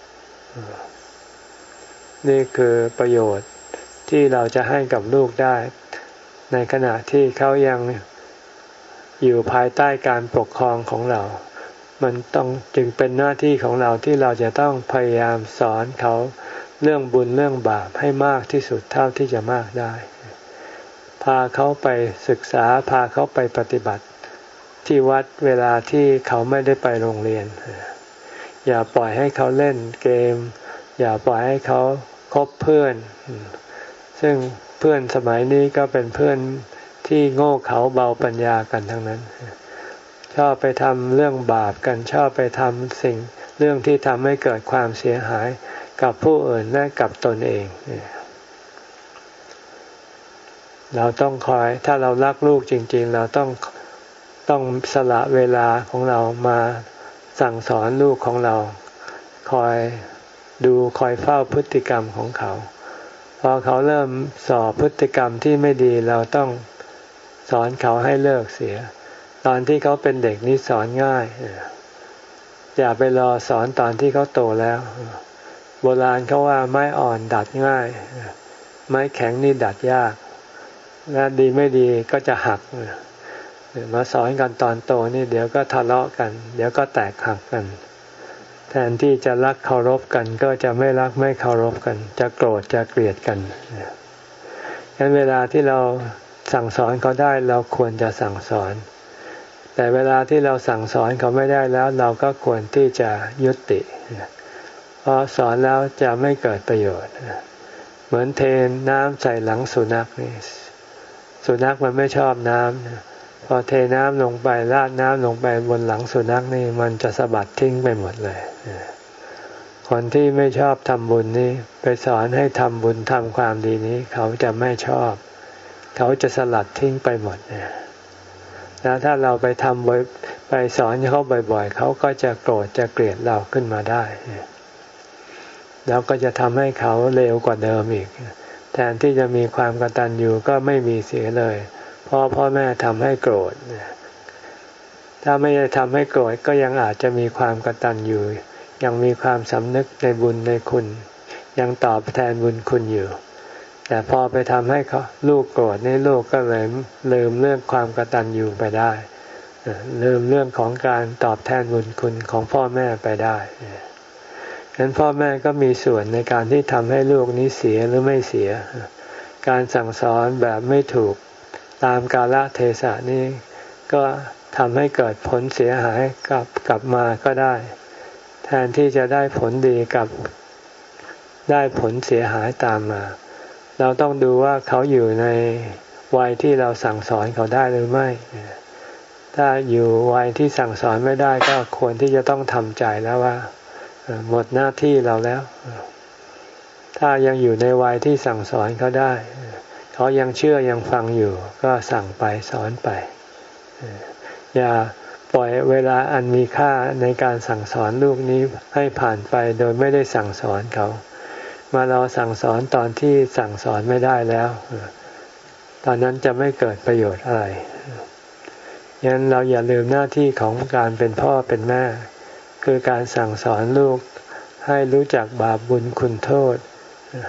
นี่คือประโยชน์ที่เราจะให้กับลูกได้ ในขณะที่เขายังอยู่ภายใต้การปกครองของเรา มันต้องจึงเป็นหน้าที่ของเราที่เราจะต้องพยายามสอนเขาเรื่องบุญเรื่องบาปให้มากที่สุดเท่าที่จะมากได้ พาเขาไปศึกษาพาเขาไปปฏิบัติ ที่วัดเวลาที่เขาไม่ได้ไปโรงเรียน อย่าปล่อยให้เขาเล่นเกม อย่าปล่อยให้เขาคบเพื่อน ซึ่งเพื่อนสมัยนี้ก็เป็นเพื่อนที่โง่เขาเบาปัญญากันทั้งนั้น ชอบไปทำเรื่องบาปกันชอบไปทำสิ่ง เรื่องที่ทำให้เกิดความเสียหายกับผู้อื่นและกับตนเอง เราต้องคอยถ้าเรารักลูกจริง ๆ เราต้องต้องสละเวลาของเรามาสั่งสอนลูกของเรา คอยดูคอยเฝ้าพฤติกรรมของเขา พอเขาเริ่มสอบพฤติกรรมที่ไม่ดีเราต้องสอนเขาให้เลิกเสีย ตอนที่เขาเป็นเด็กนี่สอนง่าย อย่าไปรอสอนตอนที่เขาโตแล้ว โบราณเขาว่าไม้อ่อนดัดง่าย ไม้แข็งนี่ดัดยาก และดีไม่ดีก็จะหัก มาสอนกันตอนโตนี่เดี๋ยวก็ทะเลาะกัน เดี๋ยวก็แตกหักกัน แทนที่จะรักเคารพกันก็จะไม่รักไม่เคารพกัน จะโกรธจะเกลียดกันงั้นเวลาที่เราสั่งสอนเขาได้เราควรจะสั่งสอน แต่เวลาที่เราสั่งสอนเขาไม่ได้แล้ว เราก็ควรที่จะยุติ เพราะสอนแล้วจะไม่เกิดประโยชน์ เหมือนเทน้ำใส่หลังสุนัขนี่สุนัขมันไม่ชอบน้ำพอเทน้ำลงไปราดน้ำลงไปบนหลังสุนัขนี่มันจะสะบัดทิ้งไปหมดเลยคนที่ไม่ชอบทำบุญนี่ไปสอนให้ทำบุญทำความดีนี้ เขาจะไม่ชอบ เขาจะสลัดทิ้งไปหมดเนี่ย แล้วถ้าเราไปทำไปสอนเขาบ่อย ๆเขาก็จะโกรธจะเกลียดเราขึ้นมาได้ แล้วก็จะทำให้เขาเลวกว่าเดิมอีก แทนที่จะมีความกตัญญูก็ไม่มีเสียเลยเพราะพ่อแม่ทำให้โกรธถ้าไม่ได้ทำให้โกรธก็ยังอาจจะมีความกตัญญูยังมีความสำนึกในบุญในคุณ ยังตอบแทนบุญคุณอยู่ แต่พอไปทำให้เขาลูกโกรธนี่ลูกก็เลยลืมเรื่องความกตัญญูไปได้ลืมเรื่องของการตอบแทนบุญคุณของพ่อแม่ไปได้ฉะนั้นพ่อแม่ก็มีส่วนในการที่ทำให้ลูกนี้เสียหรือไม่เสีย การสั่งสอนแบบไม่ถูกตามกาลเทศะนี้ก็ทำให้เกิดผลเสียหายกลับกลับมาก็ได้ แทนที่จะได้ผลดีกับได้ผลเสียหายตามมา เราต้องดูว่าเขาอยู่ในวัยที่เราสั่งสอนเขาได้หรือไม่ ถ้าอยู่วัยที่สั่งสอนไม่ได้ก็ควรที่จะต้องทำใจแล้วว่า หมดหน้าที่เราแล้ว ถ้ายังอยู่ในวัยที่สั่งสอนเขาได้ เขายังเชื่อยังฟังอยู่ ก็สั่งไปสอนไป อย่าปล่อยเวลาอันมีค่าในการสั่งสอนลูกนี้ให้ผ่านไปโดยไม่ได้สั่งสอนเขา มาเราสั่งสอนตอนที่สั่งสอนไม่ได้แล้ว ตอนนั้นจะไม่เกิดประโยชน์อะไรยันเราอย่าลืมหน้าที่ของการเป็นพ่อเป็นแม่ คือการสั่งสอนลูกให้รู้จักบาปบุญคุณโทษ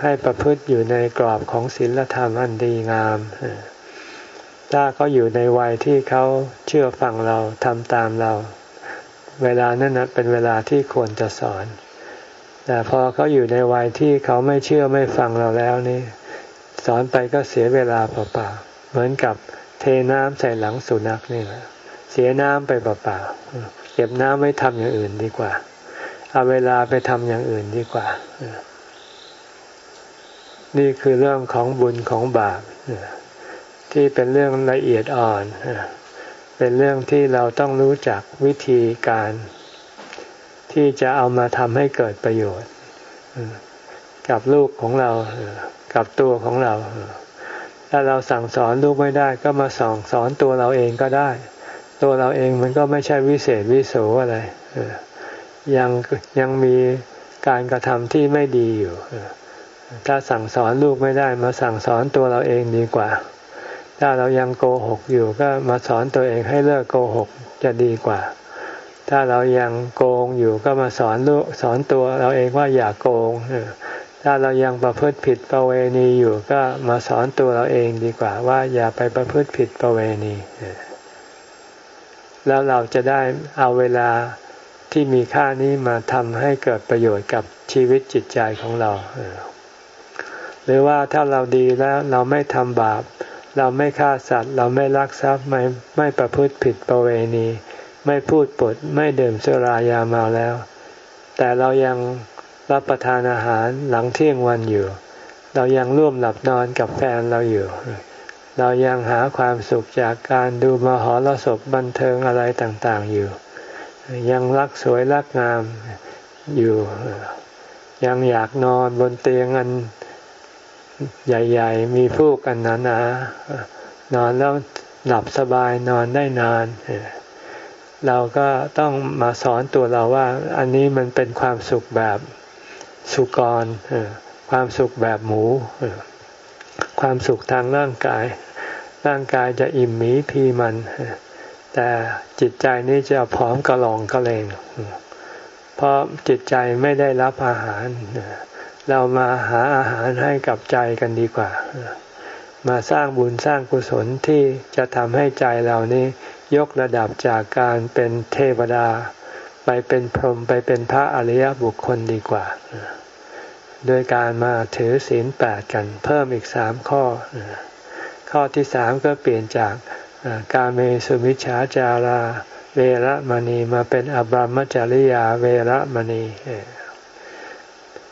ให้ประพฤติอยู่ในกรอบของศีลธรรมอันดีงาม ถ้าเขาอยู่ในวัยที่เขาเชื่อฟังเราทำตามเรา เวลานั้นนะเป็นเวลาที่ควรจะสอน แต่พอเขาอยู่ในวัยที่เขาไม่เชื่อไม่ฟังเราแล้วนี่ สอนไปก็เสียเวลาเปล่าๆเหมือนกับเทน้ำใส่หลังสุนัขนี่แหละเสียน้ำไปเปล่าๆเก็บน้ำไม่ทำอย่างอื่นดีกว่า เอาเวลาไปทำอย่างอื่นดีกว่า นี่คือเรื่องของบุญของบาปที่เป็นเรื่องละเอียดอ่อน เป็นเรื่องที่เราต้องรู้จักวิธีการ ที่จะเอามาทำให้เกิดประโยชน์กับลูกของเรากับตัวของเรา ถ้าเราสั่งสอนลูกไม่ได้ก็มาส่องสอนตัวเราเองก็ได้ ตัวเราเองมันก็ไม่ใช่วิเศษวิโสอะไรยังยังมีการกระทำที่ไม่ดีอยู่ถ้าสั่งสอนลูกไม่ได้ มาสั่งสอนตัวเราเองดีกว่า ถ้าเรายังโกหกอยู่ก็มาสอนตัวเองให้เลิกโกหกจะดีกว่า ถ้าเรายังโกงอยู่ก็มาสอนลูกสอนตัวเราเองว่าอย่าโกงถ้าเรายังประพฤติผิดประเวณีอยู่ก็มาสอนตัวเราเองดีกว่าว่าอย่าไปประพฤติผิดประเวณีแล้วเราจะได้เอาเวลาที่มีค่านี้มาทำให้เกิดประโยชน์กับชีวิตจิตใจของเรา หรือว่าถ้าเราดีแล้วเราไม่ทำบาป เราไม่ฆ่าสัตว์ เราไม่ลักทรัพย์ไม่ไม่ประพฤติผิดประเวณี ไม่พูดปดไม่ดื่มสุรายาเมาแล้ว แต่เรายังรับประทานอาหารหลังเที่ยงวันอยู่ เรายังร่วมหลับนอนกับแฟนเราอยู่ เรายังหาความสุขจากการดูมหรสพบันเทิงอะไรต่างๆอยู่ ยังรักสวยรักงามอยู่ ยังอยากนอนบนเตียงอันใหญ่ ๆ มีฟูกอันหนาๆนอนแล้วหลับสบายนอนได้นานเเราก็ต้องมาสอนตัวเราว่า อันนี้มันเป็นความสุขแบบสุกรความสุขแบบหมู ความสุขทางร่างกาย ร่างกายจะอิ่มหมีพีมัน แต่จิตใจนี้จะผอมกระลองกระเลงเพราะจิตใจไม่ได้รับอาหาร เรามาหาอาหารให้กับใจกันดีกว่า มาสร้างบุญสร้างกุศลที่จะทำให้ใจเรานี้ ยกระดับจากการเป็นเทวดา ไปเป็นพรหมไปเป็นพระอริยบุคคลดีกว่า โดยการมาถือศีลแปดกันเพิ่มอีกสามข้อ ข้อที่สามก็เปลี่ยนจากการเมสุมิชฌาจารา เวรมณีมาเป็นอบรมจริยาเวรมณี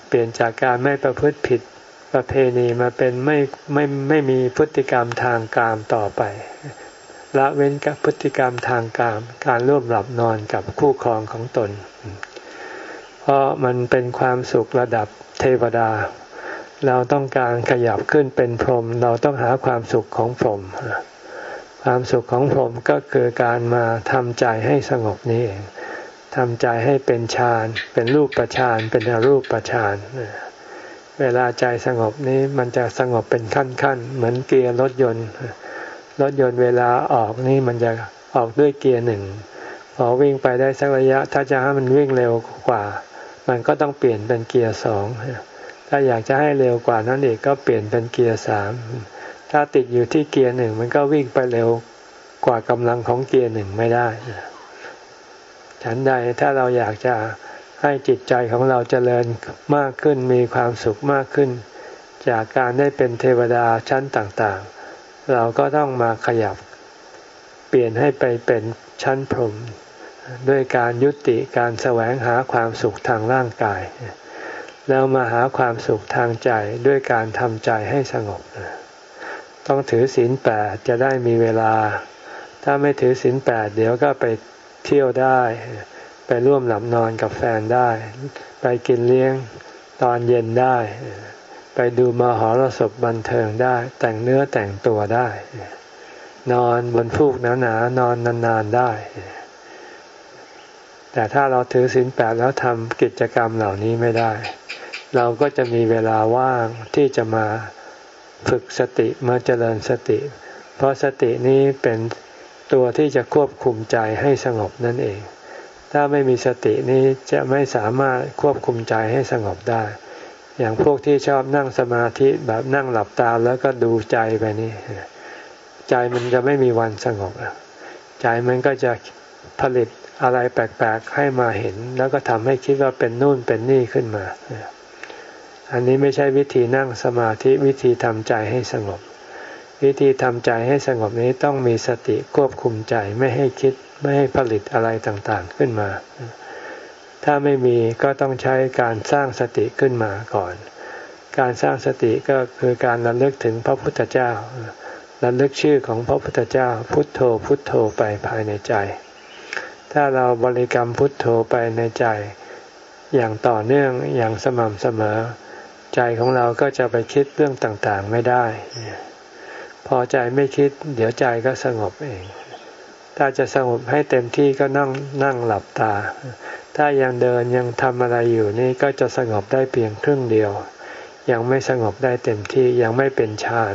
เปลี่ยนจากการไม่ประพฤติผิดประเพณีมาเป็นไม่ไม่ไม่มีพฤติกรรมทางกามต่อไป ละเว้นกับพฤติกรรมทางกามการร่วมหลับนอนกับคู่ครองของตน เพราะมันเป็นความสุขระดับเทวดา เราต้องการขยับขึ้นเป็นพรหมเราต้องหาความสุขของพรหมความสุขของพรหมก็คือการมาทำใจให้สงบนี่เองทำใจให้เป็นฌานเป็นรูปประฌานเป็นอรูปประฌานเวลาใจสงบนี้มันจะสงบเป็นขั้นๆ เหมือนเกียร์รถยนต์ รถยนต์เวลาออกนี่มันจะออกด้วยเกียร์หนึ่งพอวิ่งไปได้สักระยะ ถ้าจะให้มันวิ่งเร็วกว่า มันก็ต้องเปลี่ยนเป็นเกียร์สองถ้าอยากจะให้เร็วกว่านั้นอีกก็เปลี่ยนเป็นเกียร์สามถ้าติดอยู่ที่เกียร์หนึ่งมันก็วิ่งไปเร็วกว่ากำลังของเกียร์หนึ่งไม่ได้ฉันใดถ้าเราอยากจะให้จิตใจของเราเจริญมากขึ้นมีความสุขมากขึ้น จากการได้เป็นเทวดาชั้นต่างๆ เราก็ต้องมาขยับเปลี่ยนให้ไปเป็นชั้นพรหมด้วยการยุติการแสวงหาความสุขทางร่างกาย แล้วมาหาความสุขทางใจด้วยการทำใจให้สงบ ต้องถือศีลแปดจะได้มีเวลา ถ้าไม่ถือศีลแปดเดี๋ยวก็ไปเที่ยวได้ ไปร่วมหลับนอนกับแฟนได้ ไปกินเลี้ยงตอนเย็นได้ ไปดูมหรสพบันเทิงได้ แต่งเนื้อแต่งตัวได้ นอนบนฟูกหนาๆนนอนนานๆได้ แต่ถ้าเราถือศีลแปดแล้วทำกิจกรรมเหล่านี้ไม่ได้ เราก็จะมีเวลาว่างที่จะมาฝึกสติมาเจริญสติ เพราะสตินี้เป็นตัวที่จะควบคุมใจให้สงบนั่นเอง ถ้าไม่มีสตินี้จะไม่สามารถควบคุมใจให้สงบได้ อย่างพวกที่ชอบนั่งสมาธิแบบนั่งหลับตาแล้วก็ดูใจไปนี่ใจมันจะไม่มีวันสงบใจมันก็จะผลิตอะไรแปลกๆให้มาเห็น แล้วก็ทำให้คิดว่าเป็นนู่นเป็นนี่ขึ้นมา อันนี้ไม่ใช่วิธีนั่งสมาธิวิธีทำใจให้สงบ วิธีทำใจให้สงบนี้ต้องมีสติควบคุมใจไม่ให้คิดไม่ให้ผลิตอะไรต่างๆขึ้นมา ถ้าไม่มีก็ต้องใช้การสร้างสติขึ้นมาก่อน การสร้างสติก็คือการระลึกถึงพระพุทธเจ้าระลึกชื่อของพระพุทธเจ้า พุทโธพุทโธไปภายในใจ ถ้าเราบริกรรมพุทโธไปในใจ อย่างต่อเนื่องอย่างสม่ำเสมอ ใจของเราก็จะไปคิดเรื่องต่างๆไม่ได้ พอใจไม่คิด เดี๋ยวใจก็สงบเอง ถ้าจะสงบให้เต็มที่ก็นั่งนั่งหลับตา ถ้ายังเดินยังทำอะไรอยู่นี่ก็จะสงบได้เพียงครึ่งเดียว ยังไม่สงบได้เต็มที่ยังไม่เป็นฌาน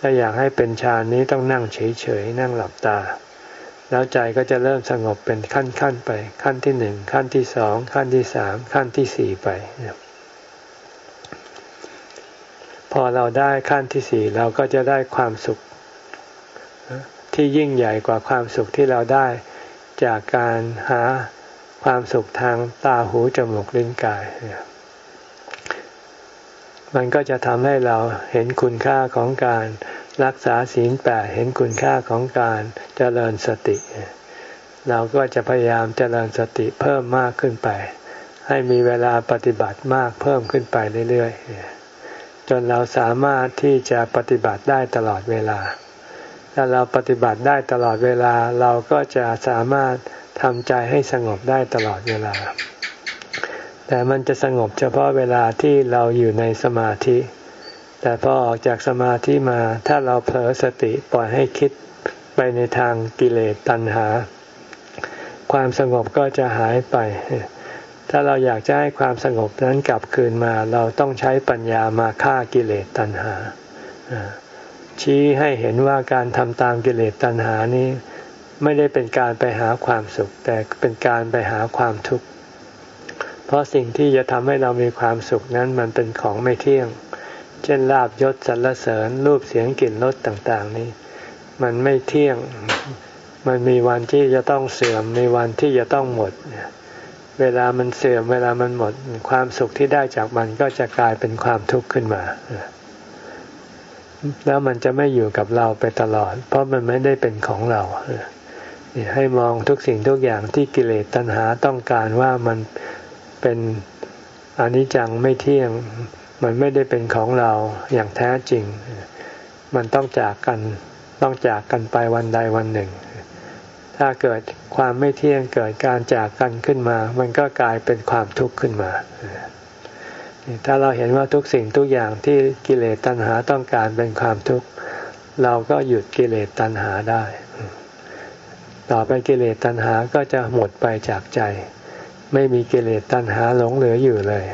ถ้าอยากให้เป็นฌานนี้ต้องนั่งเฉยๆนั่งหลับตา แล้วใจก็จะเริ่มสงบเป็นขั้นๆไป ขั้นที่หนึ่งขั้นที่สองขั้นที่สามขั้นที่สี่ไปพอเราได้ขั้นที่สี่เราก็จะได้ความสุข ที่ยิ่งใหญ่กว่าความสุขที่เราได้ จากการหาความสุขทางตาหูจมูกลิ้นกาย มันก็จะทำให้เราเห็นคุณค่าของการรักษาศีลแปดเห็นคุณค่าของการเจริญสติ เราก็จะพยายามเจริญสติเพิ่มมากขึ้นไป ให้มีเวลาปฏิบัติมากเพิ่มขึ้นไปเรื่อยๆจนเราสามารถที่จะปฏิบัติได้ตลอดเวลา ถ้าเราปฏิบัติได้ตลอดเวลาเราก็จะสามารถทำใจให้สงบได้ตลอดเวลา แต่มันจะสงบเฉพาะเวลาที่เราอยู่ในสมาธิ แต่พอออกจากสมาธิมาถ้าเราเผลอสติปล่อยให้คิดไปในทางกิเลสตัณหา ความสงบก็จะหายไป ถ้าเราอยากจะให้ความสงบนั้นกลับคืนมา เราต้องใช้ปัญญามาฆ่ากิเลสตัณหา ชี้ให้เห็นว่าการทำตามกิเลสตัณหานี้ ไม่ได้เป็นการไปหาความสุข แต่เป็นการไปหาความทุกข์ เพราะสิ่งที่จะทำให้เรามีความสุขนั้นมันเป็นของไม่เที่ยง เช่นลาบยศสรรเสริญรูปเสียงกลิ่นรสต่าง ๆ นี้ มันไม่เที่ยง มันมีวันที่จะต้องเสื่อมมีวันที่จะต้องหมดเนี่ยเวลามันเสื่อมเวลามันหมด ความสุขที่ได้จากมันก็จะกลายเป็นความทุกข์ขึ้นมา แล้วมันจะไม่อยู่กับเราไปตลอด เพราะมันไม่ได้เป็นของเราให้มองทุกสิ่งทุกอย่างที่กิเลสตัณหาต้องการว่ามันเป็นอนิจจังไม่เที่ยง มันไม่ได้เป็นของเราอย่างแท้จริง มันต้องจากกันต้องจากกันไปวันใดวันหนึ่ง ถ้าเกิดความไม่เที่ยงเกิดการจากกันขึ้นมา มันก็กลายเป็นความทุกข์ขึ้นมา ถ้าเราเห็นว่าทุกสิ่งทุกอย่างที่กิเลสตัณหาต้องการเป็นความทุกข์เราก็หยุดกิเลสตัณหาได้ ต่อไปกิเลสตัณหาก็จะหมดไปจากใจ ไม่มีกิเลสตัณหาหลงเหลืออยู่เลย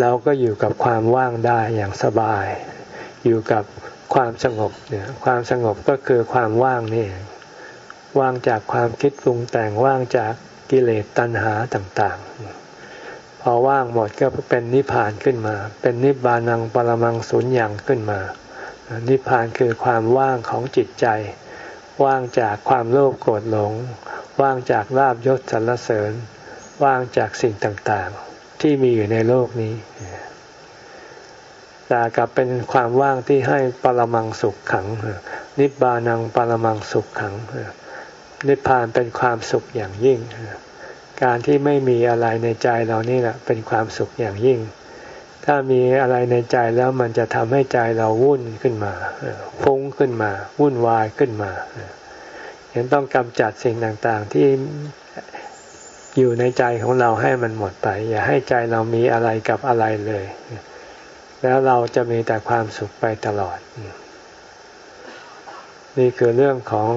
เราก็อยู่กับความว่างได้อย่างสบาย อยู่กับความสงบเนี่ยความสงบก็คือความว่างนี่ว่างจากความคิดปรุงแต่งว่างจากกิเลสตัณหาต่าง ๆ พอว่างหมดก็เป็นนิพพานขึ้นมา เป็นนิบานังปรมังสุญญ์ขึ้นมา นิพพานคือความว่างของจิตใจ ว่างจากความโลภโกรธหลง ว่างจากลาบยศสรรเสริญ ว่างจากสิ่งต่างๆ ที่มีอยู่ในโลกนี้แต่กลับเป็นความว่างที่ให้ปรมังสุขขัง นิบานังปรมังสุขขังนิพพานเป็นความสุขอย่างยิ่ง การที่ไม่มีอะไรในใจเรานี่แหละเป็นความสุขอย่างยิ่ง ถ้ามีอะไรในใจแล้วมันจะทำให้ใจเราวุ่นขึ้นมาฟุ้งขึ้นมา วุ่นวายขึ้นมายังต้องกำจัดสิ่งต่างๆที่อยู่ในใจของเราให้มันหมดไป อย่าให้ใจเรามีอะไรกับอะไรเลย แล้วเราจะมีแต่ความสุขไปตลอด นี่คือเรื่องของ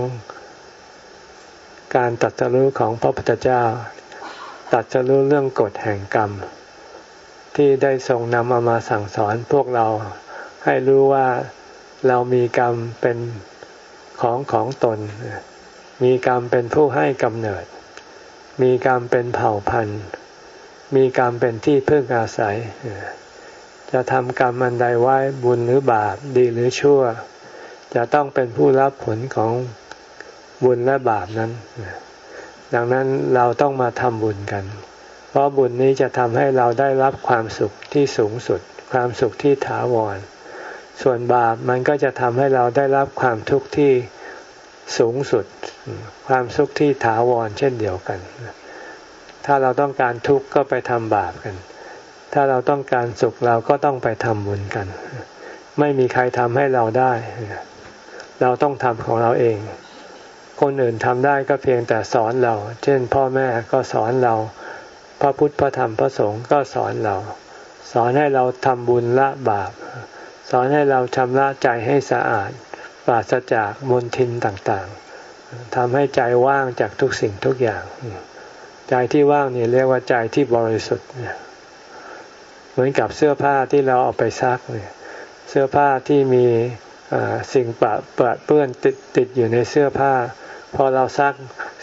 การตัดสู้ของพระพุทธเจ้า ตัดสู้เรื่องกฎแห่งกรรม ที่ได้ทรงนำเอามาสั่งสอนพวกเราให้รู้ว่าเรามีกรรมเป็นของของตน มีกรรมเป็นผู้ให้กำเนิด มีกรรมเป็นเผ่าพันธุ์ มีกรรมเป็นที่พึ่งอาศัย จะทำกรรมอันใดไว้บุญหรือบาปดีหรือชั่ว จะต้องเป็นผู้รับผลของบุญและบาปนั้น ดังนั้นเราต้องมาทำบุญกัน เพราะบุญนี้จะทำให้เราได้รับความสุขที่สูงสุด ความสุขที่ถาวร ส่วนบาปมันก็จะทำให้เราได้รับความทุกข์ที่สูงสุด ความสุขที่ถาวรเช่นเดียวกัน ถ้าเราต้องการทุกข์ก็ไปทำบาปกัน ถ้าเราต้องการสุขเราก็ต้องไปทำบุญกัน ไม่มีใครทำให้เราได้ เราต้องทำของเราเอง คนอื่นทำได้ก็เพียงแต่สอนเรา เช่น พ่อแม่ก็สอนเรา พระพุทธพระธรรมพระสงฆ์ก็สอนเรา สอนให้เราทำบุญละบาป สอนให้เราชำระใจให้สะอาดปราศจากมลทินต่างๆทำให้ใจว่างจากทุกสิ่งทุกอย่าง ใจที่ว่างนี่เรียกว่าใจที่บริสุทธิ์เหมือนกับเสื้อผ้าที่เราเอาไปซักเนี่ยเสื้อผ้าที่มีสิ่งปะเปื้อนติดติดอยู่ในเสื้อผ้า พอเราซัก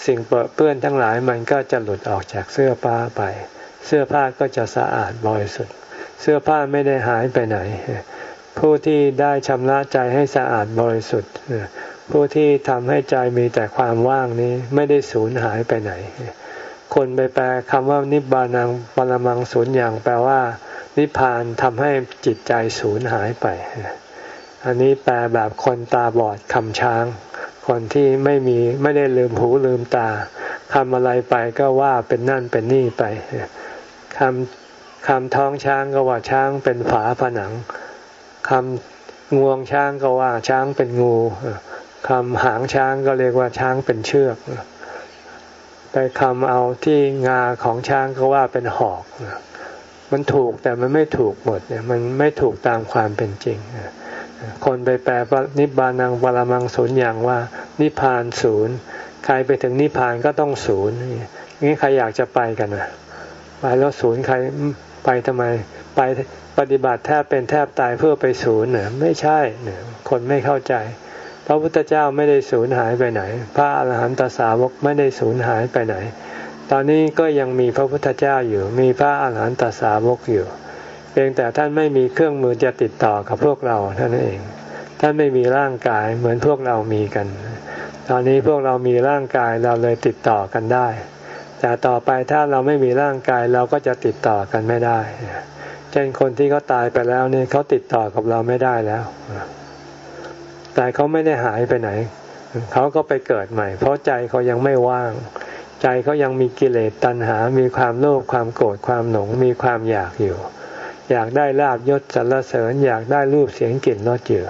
สิ่งเปื้อนทั้งหลายมันก็จะหลุดออกจากเสื้อผ้าไป เสื้อผ้าก็จะสะอาดบริสุทธิ์ เสื้อผ้าไม่ได้หายไปไหน ผู้ที่ได้ชำระใจให้สะอาดบริสุทธิ์ผู้ที่ทำให้ใจมีแต่ความว่างนี้ไม่ได้สูญหายไปไหน คนไปแปลคำว่านิบานังปรมังสูญอย่างแปลว่า นิพพานทำให้จิตใจสูญหายไป อันนี้แปลแบบคนตาบอดคำช้าง คนที่ไม่มีไม่ได้ลืมหูลืมตาคำอะไรไปก็ว่าเป็นนั่นเป็นนี่ไปคำคำท้องช้างก็ว่าช้างเป็นฝาผนังคำงวงช้างก็ว่าช้างเป็นงูคำหางช้างก็เรียกว่าช้างเป็นเชือกไปคำเอาที่งาของช้างก็ว่าเป็นหอกมันถูกแต่มันไม่ถูกหมดเนี่ยมันไม่ถูกตามความเป็นจริง คนไปแปลนิบานังปรมังศูนย์อย่างว่า นิพานศูนย์ใครไปถึงนิพานก็ต้องศูนย์นี่ใครอยากจะไปกันนะไปแล้วศูนย์ใครไปทำไม ไปปฏิบัติแทบเป็นแทบตายเพื่อไปศูนย์เนี่ยไม่ใช่เนี่ยคนไม่เข้าใจ พระพุทธเจ้าไม่ได้ศูนย์หายไปไหน พระอรหันตสาวกไม่ได้ศูนย์หายไปไหน ตอนนี้ก็ยังมีพระพุทธเจ้าอยู่ มีพระอาหารหันตสาวกอยู่ เพียงแต่ท่านไม่มีเครื่องมือจะติดต่อกับพวกเราท่านเอง ท่านไม่มีร่างกายเหมือนพวกเรามีกัน ตอนนี้พวกเรามีร่างกายเราเลยติดต่อกันได้ แต่ต่อไปถ้าเราไม่มีร่างกายเราก็จะติดต่อกันไม่ได้ เช่นคนที่เขาตายไปแล้วนี่เขาติดต่อกับเราไม่ได้แล้ว แต่เขาไม่ได้หายไปไหน เขาก็ไปเกิดใหม่ เพราะใจเขายังไม่ว่างใจเขายังมีกิเลสตัณหา มีความโลภ ความโกรธ ความหลง มีความอยากอยู่ อยากได้ลาบยศสรรเสริญ อยากได้รูปเสียงกลิ่นรสเจือ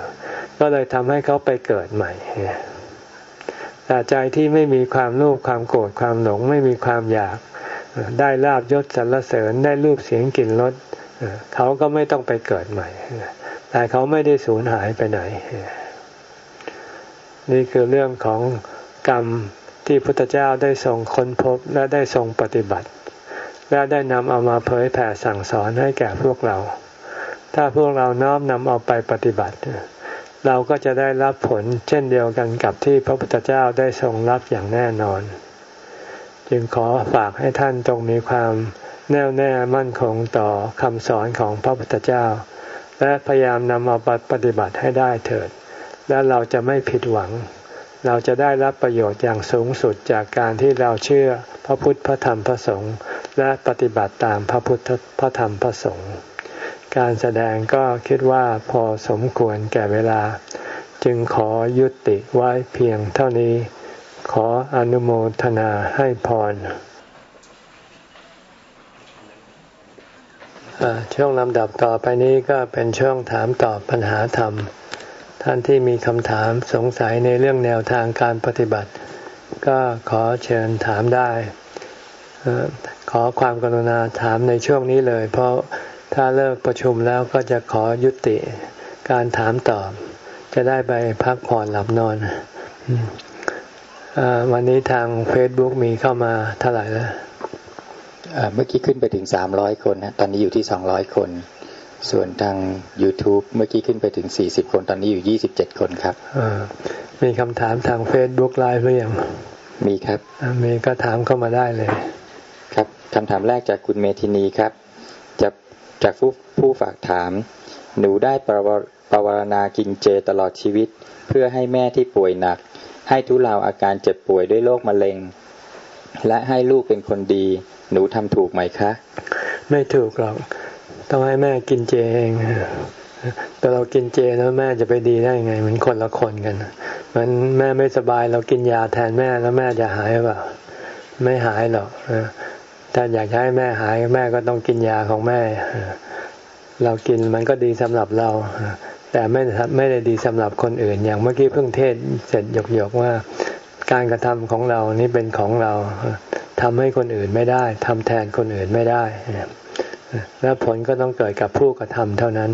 ก็เลยทำให้เขาไปเกิดใหม่แต่ใจที่ไม่มีความโลภความโกรธความหลงไม่มีความอยาก ได้ลาบยศสรรเสริญได้รูปเสียงกลิ่นรสเขาก็ไม่ต้องไปเกิดใหม่ แต่เขาไม่ได้สูญหายไปไหน นี่คือเรื่องของกรรมที่พุทธเจ้าได้ทรงค้นพบและได้ทรงปฏิบัติ และได้นำเอามาเผยแผ่สั่งสอนให้แก่พวกเรา ถ้าพวกเราน้อมนำเอาไปปฏิบัติ เราก็จะได้รับผลเช่นเดียวกันกับที่พระพุทธเจ้าได้ทรงรับอย่างแน่นอน จึงขอฝากให้ท่านจงมีความแน่วแน่มั่นคงต่อคำสอนของพระพุทธเจ้า และพยายามนำเอาปฏิบัติให้ได้เถิด และเราจะไม่ผิดหวัง เราจะได้รับประโยชน์อย่างสูงสุดจากการที่เราเชื่อพระพุทธพระธรรมพระสงฆ์และปฏิบัติตามพระพุทธพระธรรมพระสงฆ์การแสดงก็คิดว่าพอสมควรแก่เวลา จึงขอยุติไว้เพียงเท่านี้ ขออนุโมทนาให้พรช่วงลำดับต่อไปนี้ก็เป็นช่วงถามตอบปัญหาธรรม ท่านที่มีคำถามสงสัยในเรื่องแนวทางการปฏิบัติ ก็ขอเชิญถามได้ ขอความกรุณาถามในช่วงนี้เลย เพราะถ้าเลิกประชุมแล้วก็จะขอยุติการถามตอบ จะได้ไปพักผ่อนหลับนอนอวันนี้ทาง Facebook มีเข้ามาเท่าไหร่แล้วเมื่อกี้ขึ้นไปถึงสามร้อยคนนะตอนนี้อยู่ที่สองร้อยคน ส่วนทาง YouTube เมื่อกี้ขึ้นไปถึงสี่สิบคน ตอนนี้อยู่ยี่สิบเจ็ดคนครับมีคำถามทาง Facebook ไลฟ์หรือยัง มีครับ มีก็ถามเข้ามาได้เลย ครับคำถามแรกจากคุณเมธินีครับจะจากผู้ผู้ฝากถาม หนูได้ประปรวารณากินเจตลอดชีวิต เพื่อให้แม่ที่ป่วยหนัก ให้ทุเลาอาการเจ็บป่วยด้วยโรคมะเร็ง และให้ลูกเป็นคนดี หนูทำถูกไหมคะ ไม่ถูกหรอก ต้องให้แม่กินเจเองแต่เรากินเจแล้วแม่จะไปดีได้ยังไง มันคนละคนกันมันแม่ไม่สบายเรากินยาแทนแม่แล้วแม่จะหายเปล่าไม่หายหรอกถ้าอยากให้แม่หาย แม่ก็ต้องกินยาของแม่ เรากินมันก็ดีสำหรับเรา แต่ไม่ไม่ได้ดีสำหรับคนอื่น อย่างเมื่อกี้เพิ่งเทศเสร็จหยกๆว่า การกระทำของเรานี่เป็นของเราทำให้คนอื่นไม่ได้ทำแทนคนอื่นไม่ได้ แล้วผลก็ต้องเกิดกับผู้กระทำเท่านั้น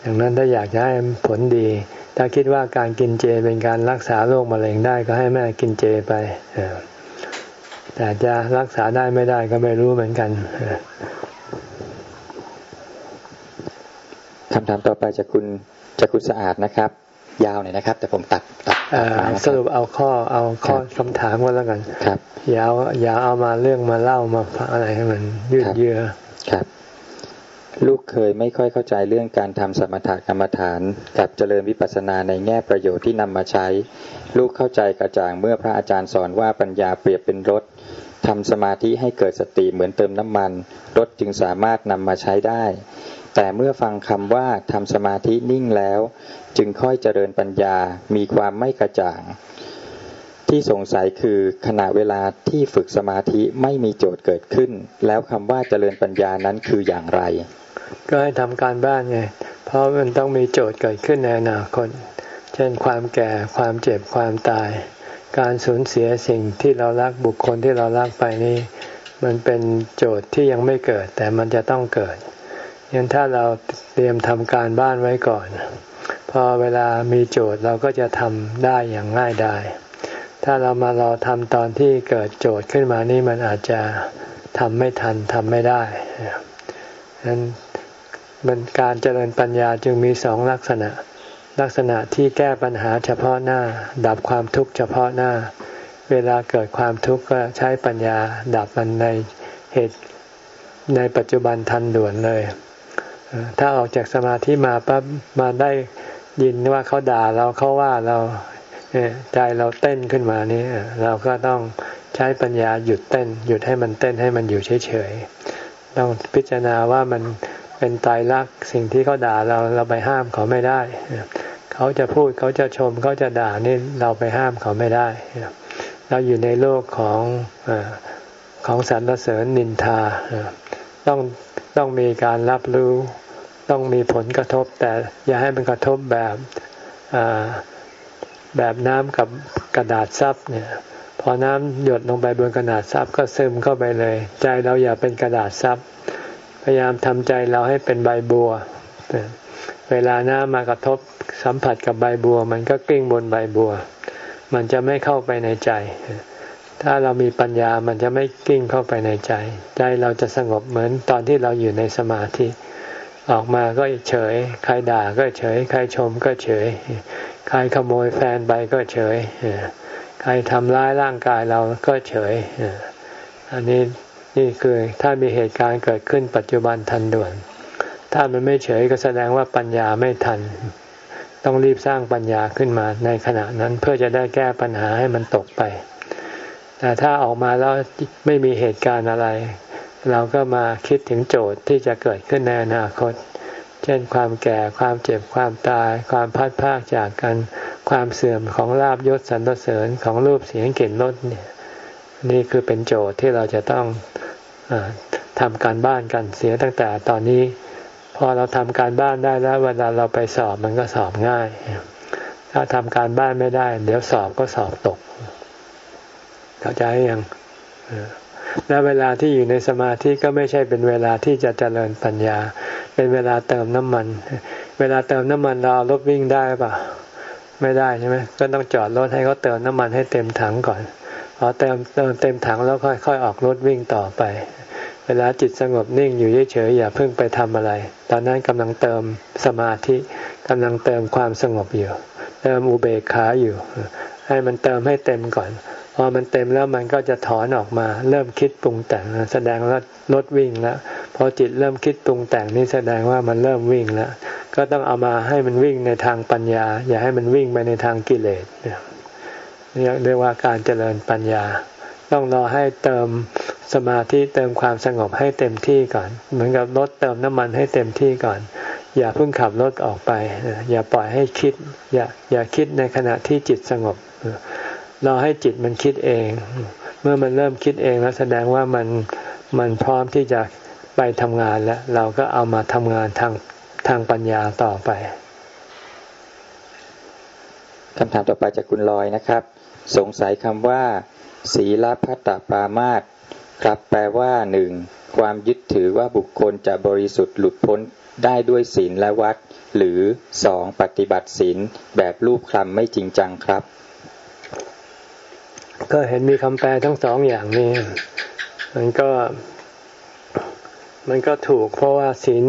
อย่างนั้นถ้าอยากจะให้ผลดี ถ้าคิดว่าการกินเจเป็นการรักษาโรคมะเร็งได้ก็ให้แม่กินเจไป แต่จะรักษาได้ไม่ได้ก็ไม่รู้เหมือนกันคำถามต่อไปจากคุณจากคุณสะอาดนะครับ ยาวหน่อยนะครับ แต่ผมตัดตัดสรุปเอาข้อเอาข้อคำถามก็แล้วกันครับอย่าอย่าเอามาเรื่องมาเล่ามาอะไรให้มันยืดเยื้อ ครับ ลูกเคยไม่ค่อยเข้าใจเรื่องการทำสมถกรรมฐาน กับเจริญวิปัสสนาในแง่ประโยชน์ที่นำมาใช้ ลูกเข้าใจกระจ่างเมื่อพระอาจารย์สอนว่าปัญญาเปรียบเป็นรถทำสมาธิให้เกิดสติเหมือนเติมน้ำมัน รถจึงสามารถนำมาใช้ได้ แต่เมื่อฟังคำว่าทำสมาธินิ่งแล้ว จึงค่อยเจริญปัญญามีความไม่กระจ่าง ที่สงสัยคือขณะเวลาที่ฝึกสมาธิไม่มีโจทย์เกิดขึ้น แล้วคำว่าเจริญปัญญานั้นคืออย่างไร ก็ให้ทำการบ้านไง เพราะมันต้องมีโจทย์เกิดขึ้นในอนาคต เช่นความแก่ความเจ็บความตาย การสูญเสียสิ่งที่เรารักบุคคลที่เรารักไปนี่มันเป็นโจทย์ที่ยังไม่เกิด แต่มันจะต้องเกิดยันถ้าเราเตรียมทำการบ้านไว้ก่อน พอเวลามีโจทย์เราก็จะทำได้อย่างง่ายได้ ถ้าเรามารอทำตอนที่เกิดโจทย์ขึ้นมานี่มันอาจจะทำไม่ทันทำไม่ได้ฉะนั้นมันการเจริญปัญญาจึงมีสองลักษณะ ลักษณะที่แก้ปัญหาเฉพาะหน้า ดับความทุกข์เฉพาะหน้า เวลาเกิดความทุกข์ก็ใช้ปัญญา ดับมันในเหตุในปัจจุบันทันด่วนเลย ถ้าออกจากสมาธิมาปั๊บมาได้ยินว่าเขาด่าเราเขาว่าเรา ใจเราเต้นขึ้นมานี่เราก็ต้องใช้ปัญญาหยุดเต้น หยุดให้มันเต้นให้มันอยู่เฉยๆต้องพิจารณาว่ามันเป็นตายรักสิ่งที่เขาด่าเราเราไปห้ามเขาไม่ได้เขาจะพูดเขาจะชมเขาจะด่านี่เราไปห้ามเขาไม่ได้เราอยู่ในโลกของของสรรเสริญนินทาต้องต้องมีการรับรู้ ต้องมีผลกระทบแต่อย่าให้มันกระทบแบบ แบบน้ำกับกระดาษซับเนี่ย พอน้ำหยดลงไปบนกระดาษซับก็ซึมเข้าไปเลย ใจเราอย่าเป็นกระดาษซับพยายามทำใจเราให้เป็นใบบัว เวลาน้ามากระทบสัมผัสกับใบบัว มันก็กลิ้งบนใบบัว มันจะไม่เข้าไปในใจ ถ้าเรามีปัญญามันจะไม่กลิ้งเข้าไปในใจ ใจเราจะสงบเหมือนตอนที่เราอยู่ในสมาธิ ออกมาก็เฉย ใครด่าก็เฉย ใครชมก็เฉย ครขโมยแฟนไปก็เฉย ใครทำร้ายร่างกายเราก็เฉย อันนี้นี่คือถ้ามีเหตุการณ์เกิดขึ้นปัจจุบันทันด่วน ถ้ามันไม่เฉยก็แสดงว่าปัญญาไม่ทัน ต้องรีบสร้างปัญญาขึ้นมาในขณะนั้นเพื่อจะได้แก้ปัญหาให้มันตกไป แต่ถ้าออกมาแล้วไม่มีเหตุการณ์อะไร เราก็มาคิดถึงโจทย์ที่จะเกิดขึ้นในอนาคต เช่นความแก่ความเจ็บความตาย ความพัดพากจากกัน ความเสื่อมของลาบยศสรรเสริญของรูปเสียงกลิ่นรสเนี่ยนี่คือเป็นโจทย์ที่เราจะต้องทำการบ้านกันเสียตั้งแต่ตอนนี้ พอเราทำการบ้านได้แล้วเวลาเราไปสอบมันก็สอบง่าย ถ้าทำการบ้านไม่ได้ เดี๋ยวสอบก็สอบตก เข้าใจยัง แล้วเวลาที่อยู่ในสมาธิก็ไม่ใช่เป็นเวลาที่จะเจริญปัญญา เป็นเวลาเติมน้ำมัน เวลาเติมน้ำมันเรารถวิ่งได้ปะไม่ได้ใช่ไหมก็ต้องจอดรถให้เขาเติมน้ำมันให้เต็มถังก่อนพอเติมเติมเต็มถังแล้วค่อยๆออกรถวิ่งต่อไป เวลาจิตสงบนิ่งอยู่เฉยๆอย่าเพิ่งไปทำอะไร ตอนนั้นกำลังเติมสมาธิกำลังเติมความสงบอยู่เติมอุเบกขาอยู่ ให้มันเติมให้เต็มก่อน พอมันเต็มแล้วมันก็จะถอนออกมา เริ่มคิดปรุงแต่งแสดงว่ารถวิ่งแล้วพอจิตเริ่มคิดปรุงแต่งนี่แสดงว่ามันเริ่มวิ่งแล้วก็ต้องเอามาให้มันวิ่งในทางปัญญา อย่าให้มันวิ่งไปในทางกิเลสเนี่ยเรียกว่าการเจริญปัญญา ต้องรอให้เติมสมาธิเติมความสงบให้เต็มที่ก่อน เหมือนกับรถเติมน้ำมันให้เต็มที่ก่อน อย่าเพิ่งขับรถออกไป อย่าปล่อยให้คิด อย่าอย่าคิดในขณะที่จิตสงบ รอให้จิตมันคิดเอง เมื่อมันเริ่มคิดเองแล้วแสดงว่ามันมันพร้อมที่จะไปทำงานแล้ว เราก็เอามาทำงานทางทางปัญญาต่อไปคำถามต่อไปจากคุณลอยนะครับ สงสัยคำว่า ศีลพัตตปามาตครับแปลว่าหนึ่งความยึดถือว่าบุคคลจะบริสุทธิ์หลุดพ้นได้ด้วยศีลและวัด หรือสองปฏิบัติศีลแบบรูปคลำไม่จริงจังครับ ก็เห็นมีคำแปลทั้งสองอย่างนี้ มันก็มันก็ถูก เพราะว่าศีล